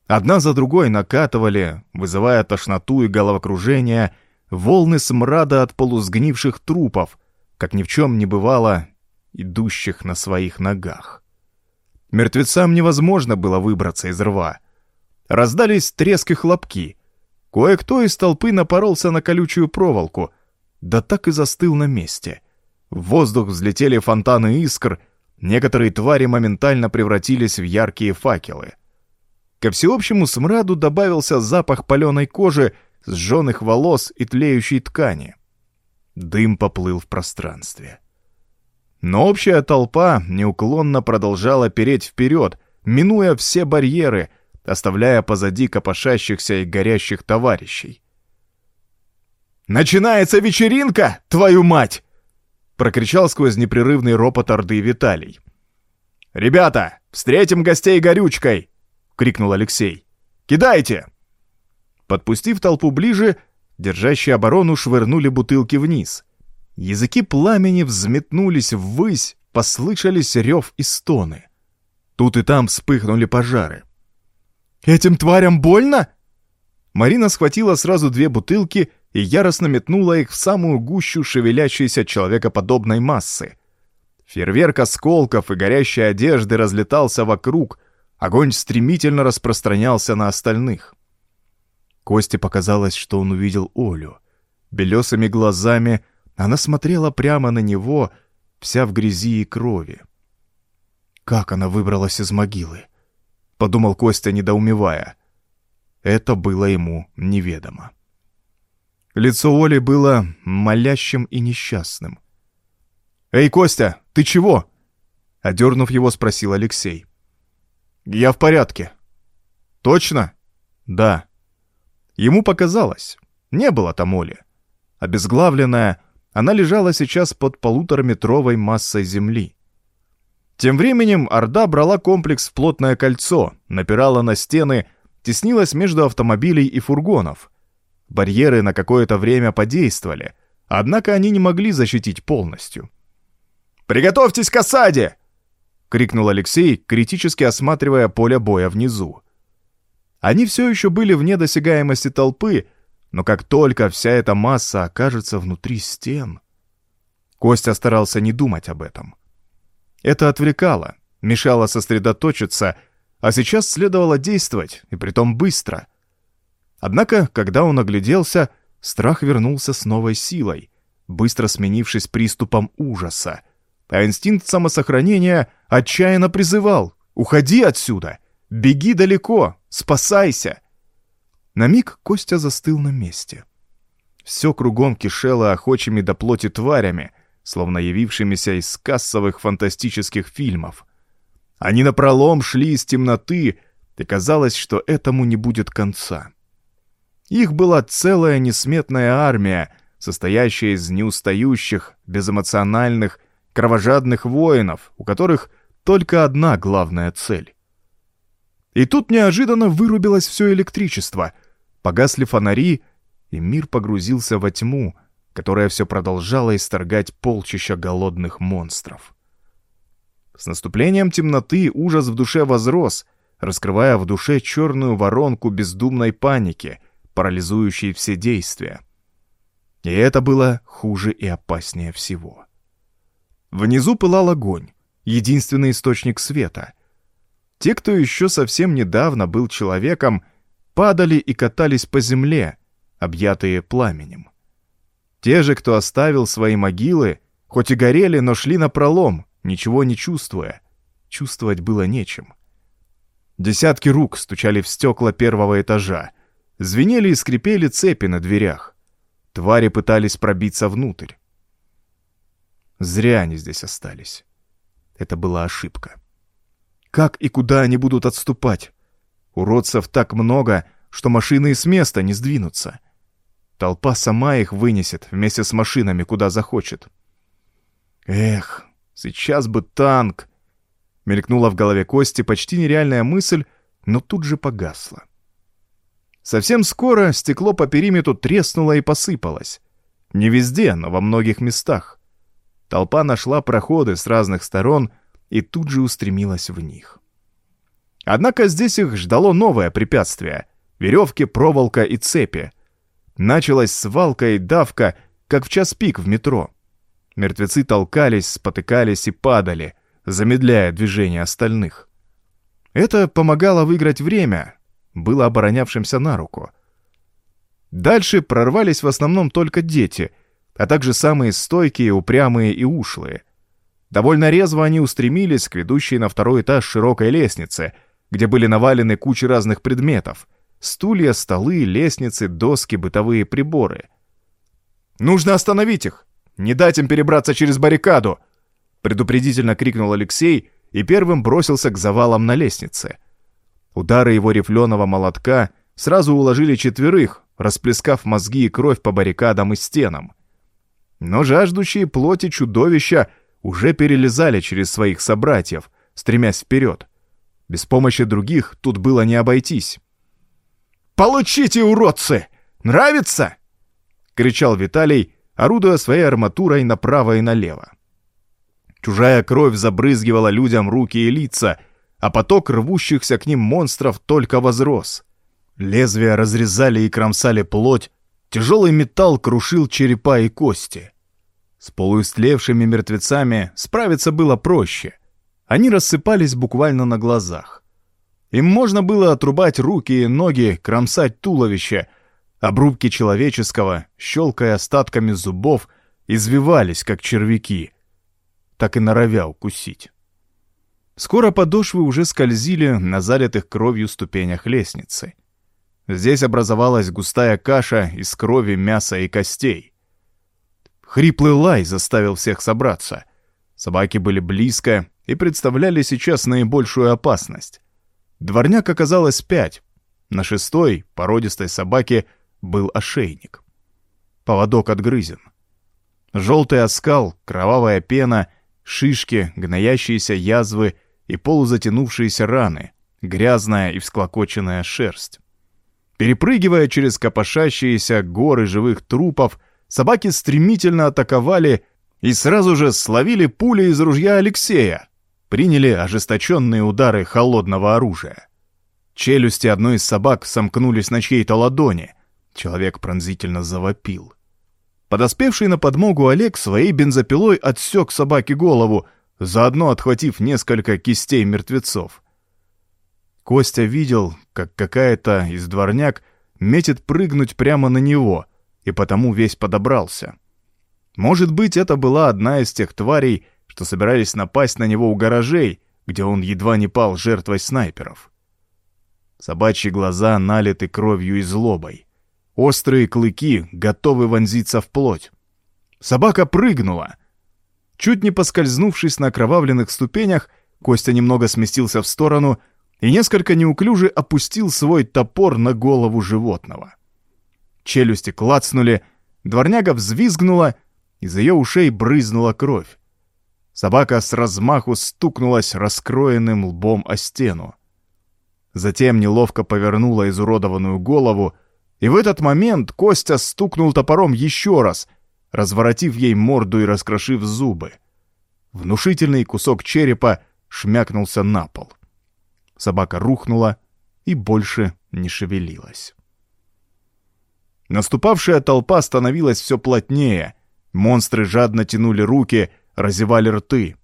Одна за другой накатывали, вызывая тошноту и головокружение, волны смрада от полусгнивших трупов, как ни в чем не бывало, идущих на своих ногах. Мертвецам невозможно было выбраться из рва. Раздались треск и хлопки. Кое-кто из толпы напоролся на колючую проволоку, да так и застыл на месте. В воздух взлетели фонтаны искр, некоторые твари моментально превратились в яркие факелы — Ко всеобщему смраду добавился запах паленой кожи, сжженных волос и тлеющей ткани. Дым поплыл в пространстве. Но общая толпа неуклонно продолжала переть вперед, минуя все барьеры, оставляя позади копошащихся и горящих товарищей. «Начинается вечеринка, твою мать!» — прокричал сквозь непрерывный ропот Орды Виталий. «Ребята, встретим гостей горючкой!» — крикнул Алексей. «Кидайте!» Подпустив толпу ближе, держащие оборону швырнули бутылки вниз. Языки пламени взметнулись ввысь, послышались рев и стоны. Тут и там вспыхнули пожары. «Этим тварям больно?» Марина схватила сразу две бутылки и яростно метнула их в самую гущу шевелящейся человекоподобной массы. Фейерверк осколков и горящей одежды разлетался вокруг, Огонь стремительно распространялся на остальных. Косте показалось, что он увидел Олю. Белесыми глазами она смотрела прямо на него, вся в грязи и крови. «Как она выбралась из могилы?» — подумал Костя, недоумевая. Это было ему неведомо. Лицо Оли было молящим и несчастным. «Эй, Костя, ты чего?» — одернув его, спросил Алексей. «Я в порядке». «Точно?» «Да». Ему показалось. Не было там Оли. Обезглавленная, она лежала сейчас под полутораметровой массой земли. Тем временем Орда брала комплекс в плотное кольцо, напирала на стены, теснилась между автомобилей и фургонов. Барьеры на какое-то время подействовали, однако они не могли защитить полностью. «Приготовьтесь к осаде!» — крикнул Алексей, критически осматривая поле боя внизу. Они все еще были вне досягаемости толпы, но как только вся эта масса окажется внутри стен... Костя старался не думать об этом. Это отвлекало, мешало сосредоточиться, а сейчас следовало действовать, и притом быстро. Однако, когда он огляделся, страх вернулся с новой силой, быстро сменившись приступом ужаса, а инстинкт самосохранения отчаянно призывал «Уходи отсюда! Беги далеко! Спасайся!» На миг Костя застыл на месте. Все кругом кишело охочими до плоти тварями, словно явившимися из кассовых фантастических фильмов. Они напролом шли из темноты, и казалось, что этому не будет конца. Их была целая несметная армия, состоящая из неустающих, безэмоциональных, кровожадных воинов, у которых только одна главная цель. И тут неожиданно вырубилось все электричество, погасли фонари, и мир погрузился во тьму, которая все продолжала исторгать полчища голодных монстров. С наступлением темноты ужас в душе возрос, раскрывая в душе черную воронку бездумной паники, парализующей все действия. И это было хуже и опаснее всего. Внизу пылал огонь, единственный источник света. Те, кто еще совсем недавно был человеком, падали и катались по земле, объятые пламенем. Те же, кто оставил свои могилы, хоть и горели, но шли на пролом, ничего не чувствуя. Чувствовать было нечем. Десятки рук стучали в стекла первого этажа, звенели и скрипели цепи на дверях. Твари пытались пробиться внутрь. Зря они здесь остались. Это была ошибка. Как и куда они будут отступать? Уродцев так много, что машины и с места не сдвинутся. Толпа сама их вынесет вместе с машинами, куда захочет. Эх, сейчас бы танк! Мелькнула в голове Кости почти нереальная мысль, но тут же погасла. Совсем скоро стекло по периметру треснуло и посыпалось. Не везде, но во многих местах. Толпа нашла проходы с разных сторон и тут же устремилась в них. Однако здесь их ждало новое препятствие — веревки, проволока и цепи. Началась свалка и давка, как в час пик в метро. Мертвецы толкались, спотыкались и падали, замедляя движение остальных. Это помогало выиграть время, было оборонявшимся на руку. Дальше прорвались в основном только дети — а также самые стойкие, упрямые и ушлые. Довольно резво они устремились к ведущей на второй этаж широкой лестнице, где были навалены кучи разных предметов. Стулья, столы, лестницы, доски, бытовые приборы. «Нужно остановить их! Не дать им перебраться через баррикаду!» предупредительно крикнул Алексей и первым бросился к завалам на лестнице. Удары его рифленого молотка сразу уложили четверых, расплескав мозги и кровь по баррикадам и стенам. Но жаждущие плоти чудовища уже перелезали через своих собратьев, стремясь вперед. Без помощи других тут было не обойтись. «Получите, уродцы! Нравится?» — кричал Виталий, орудуя своей арматурой направо и налево. Чужая кровь забрызгивала людям руки и лица, а поток рвущихся к ним монстров только возрос. Лезвия разрезали и кромсали плоть, Тяжелый металл крушил черепа и кости. С полуистлевшими мертвецами справиться было проще. Они рассыпались буквально на глазах. Им можно было отрубать руки и ноги, кромсать туловище. Обрубки человеческого, щелкая остатками зубов, извивались, как червяки, так и норовя укусить. Скоро подошвы уже скользили на залитых кровью ступенях лестницы — Здесь образовалась густая каша из крови, мяса и костей. Хриплый лай заставил всех собраться. Собаки были близко и представляли сейчас наибольшую опасность. Дворняк оказалось пять. На шестой, породистой собаке, был ошейник. Поводок отгрызен. Желтый оскал, кровавая пена, шишки, гноящиеся язвы и полузатянувшиеся раны, грязная и всклокоченная шерсть. Перепрыгивая через копошащиеся горы живых трупов, собаки стремительно атаковали и сразу же словили пули из ружья Алексея, приняли ожесточенные удары холодного оружия. Челюсти одной из собак сомкнулись на чьей-то ладони. Человек пронзительно завопил. Подоспевший на подмогу Олег своей бензопилой отсек собаке голову, заодно отхватив несколько кистей мертвецов. Костя видел, как какая-то из дворняк метит прыгнуть прямо на него, и потому весь подобрался. Может быть, это была одна из тех тварей, что собирались напасть на него у гаражей, где он едва не пал жертвой снайперов. Собачьи глаза налиты кровью и злобой. Острые клыки готовы вонзиться в плоть. Собака прыгнула. Чуть не поскользнувшись на окровавленных ступенях, Костя немного сместился в сторону и несколько неуклюже опустил свой топор на голову животного. Челюсти клацнули, дворняга взвизгнула, из ее ушей брызнула кровь. Собака с размаху стукнулась раскроенным лбом о стену. Затем неловко повернула изуродованную голову, и в этот момент Костя стукнул топором еще раз, разворотив ей морду и раскрошив зубы. Внушительный кусок черепа шмякнулся на пол. Собака рухнула и больше не шевелилась. Наступавшая толпа становилась все плотнее. Монстры жадно тянули руки, разевали рты.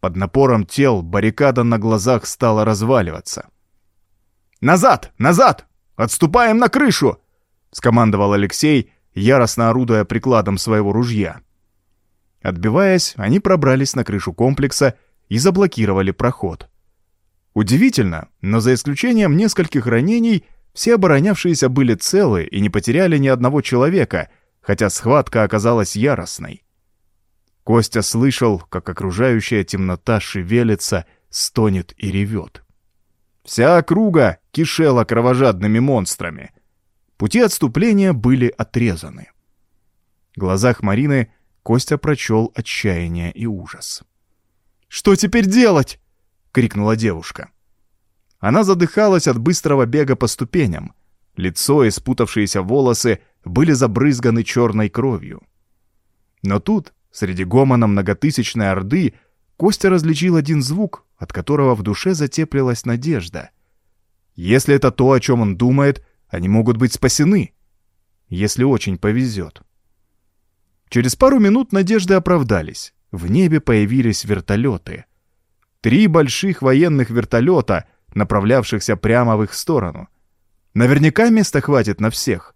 Под напором тел баррикада на глазах стала разваливаться. «Назад! Назад! Отступаем на крышу!» — скомандовал Алексей, яростно орудуя прикладом своего ружья. Отбиваясь, они пробрались на крышу комплекса и заблокировали проход. Удивительно, но за исключением нескольких ранений, все оборонявшиеся были целы и не потеряли ни одного человека, хотя схватка оказалась яростной. Костя слышал, как окружающая темнота шевелится, стонет и ревет. Вся округа кишела кровожадными монстрами. Пути отступления были отрезаны. В глазах Марины Костя прочел отчаяние и ужас. «Что теперь делать?» — крикнула девушка. Она задыхалась от быстрого бега по ступеням. Лицо и спутавшиеся волосы были забрызганы черной кровью. Но тут, среди гомона многотысячной орды, Костя различил один звук, от которого в душе затеплилась надежда. Если это то, о чем он думает, они могут быть спасены, если очень повезет. Через пару минут надежды оправдались. В небе появились вертолеты. Три больших военных вертолета, направлявшихся прямо в их сторону. Наверняка места хватит на всех.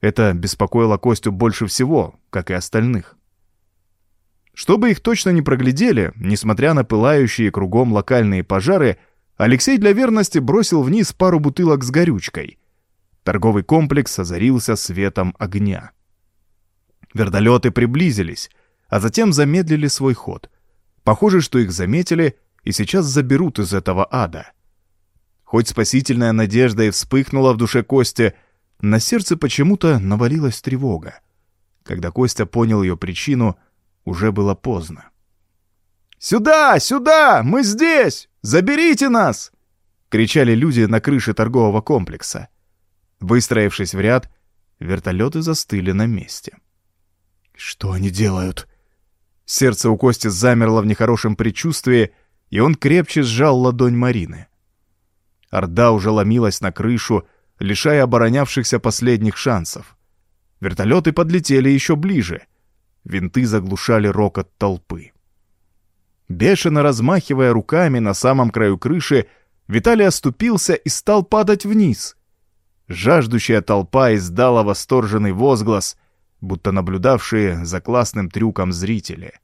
Это беспокоило Костю больше всего, как и остальных. Чтобы их точно не проглядели, несмотря на пылающие кругом локальные пожары, Алексей для верности бросил вниз пару бутылок с горючкой. Торговый комплекс озарился светом огня. Вертолеты приблизились, а затем замедлили свой ход. Похоже, что их заметили и сейчас заберут из этого ада. Хоть спасительная надежда и вспыхнула в душе Кости, на сердце почему-то навалилась тревога. Когда Костя понял ее причину — уже было поздно. «Сюда! Сюда! Мы здесь! Заберите нас!» — кричали люди на крыше торгового комплекса. Выстроившись в ряд, вертолеты застыли на месте. «Что они делают?» Сердце у Кости замерло в нехорошем предчувствии, и он крепче сжал ладонь Марины. Орда уже ломилась на крышу, лишая оборонявшихся последних шансов. Вертолеты подлетели еще ближе — Винты заглушали рокот толпы. Бешено размахивая руками на самом краю крыши, Виталий оступился и стал падать вниз. Жаждущая толпа издала восторженный возглас, будто наблюдавшие за классным трюком зрители.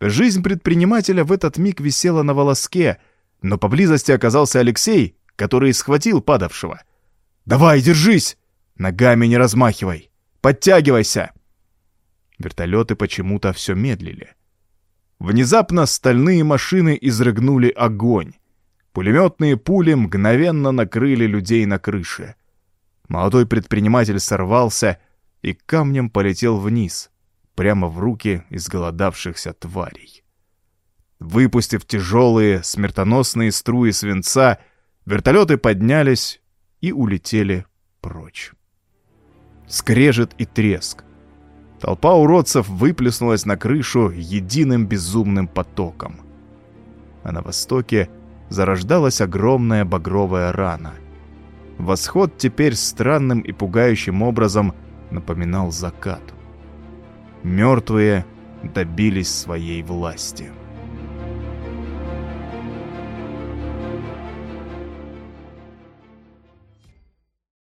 Жизнь предпринимателя в этот миг висела на волоске, но поблизости оказался Алексей, который схватил падавшего. «Давай, держись! Ногами не размахивай! Подтягивайся!» Вертолеты почему-то все медлили. Внезапно стальные машины изрыгнули огонь. Пулеметные пули мгновенно накрыли людей на крыше. Молодой предприниматель сорвался и камнем полетел вниз, прямо в руки изголодавшихся тварей. Выпустив тяжелые, смертоносные струи свинца, вертолеты поднялись и улетели прочь. Скрежет и треск. Толпа уродцев выплеснулась на крышу единым безумным потоком. А на востоке зарождалась огромная багровая рана. Восход теперь странным и пугающим образом напоминал закат. Мертвые добились своей власти.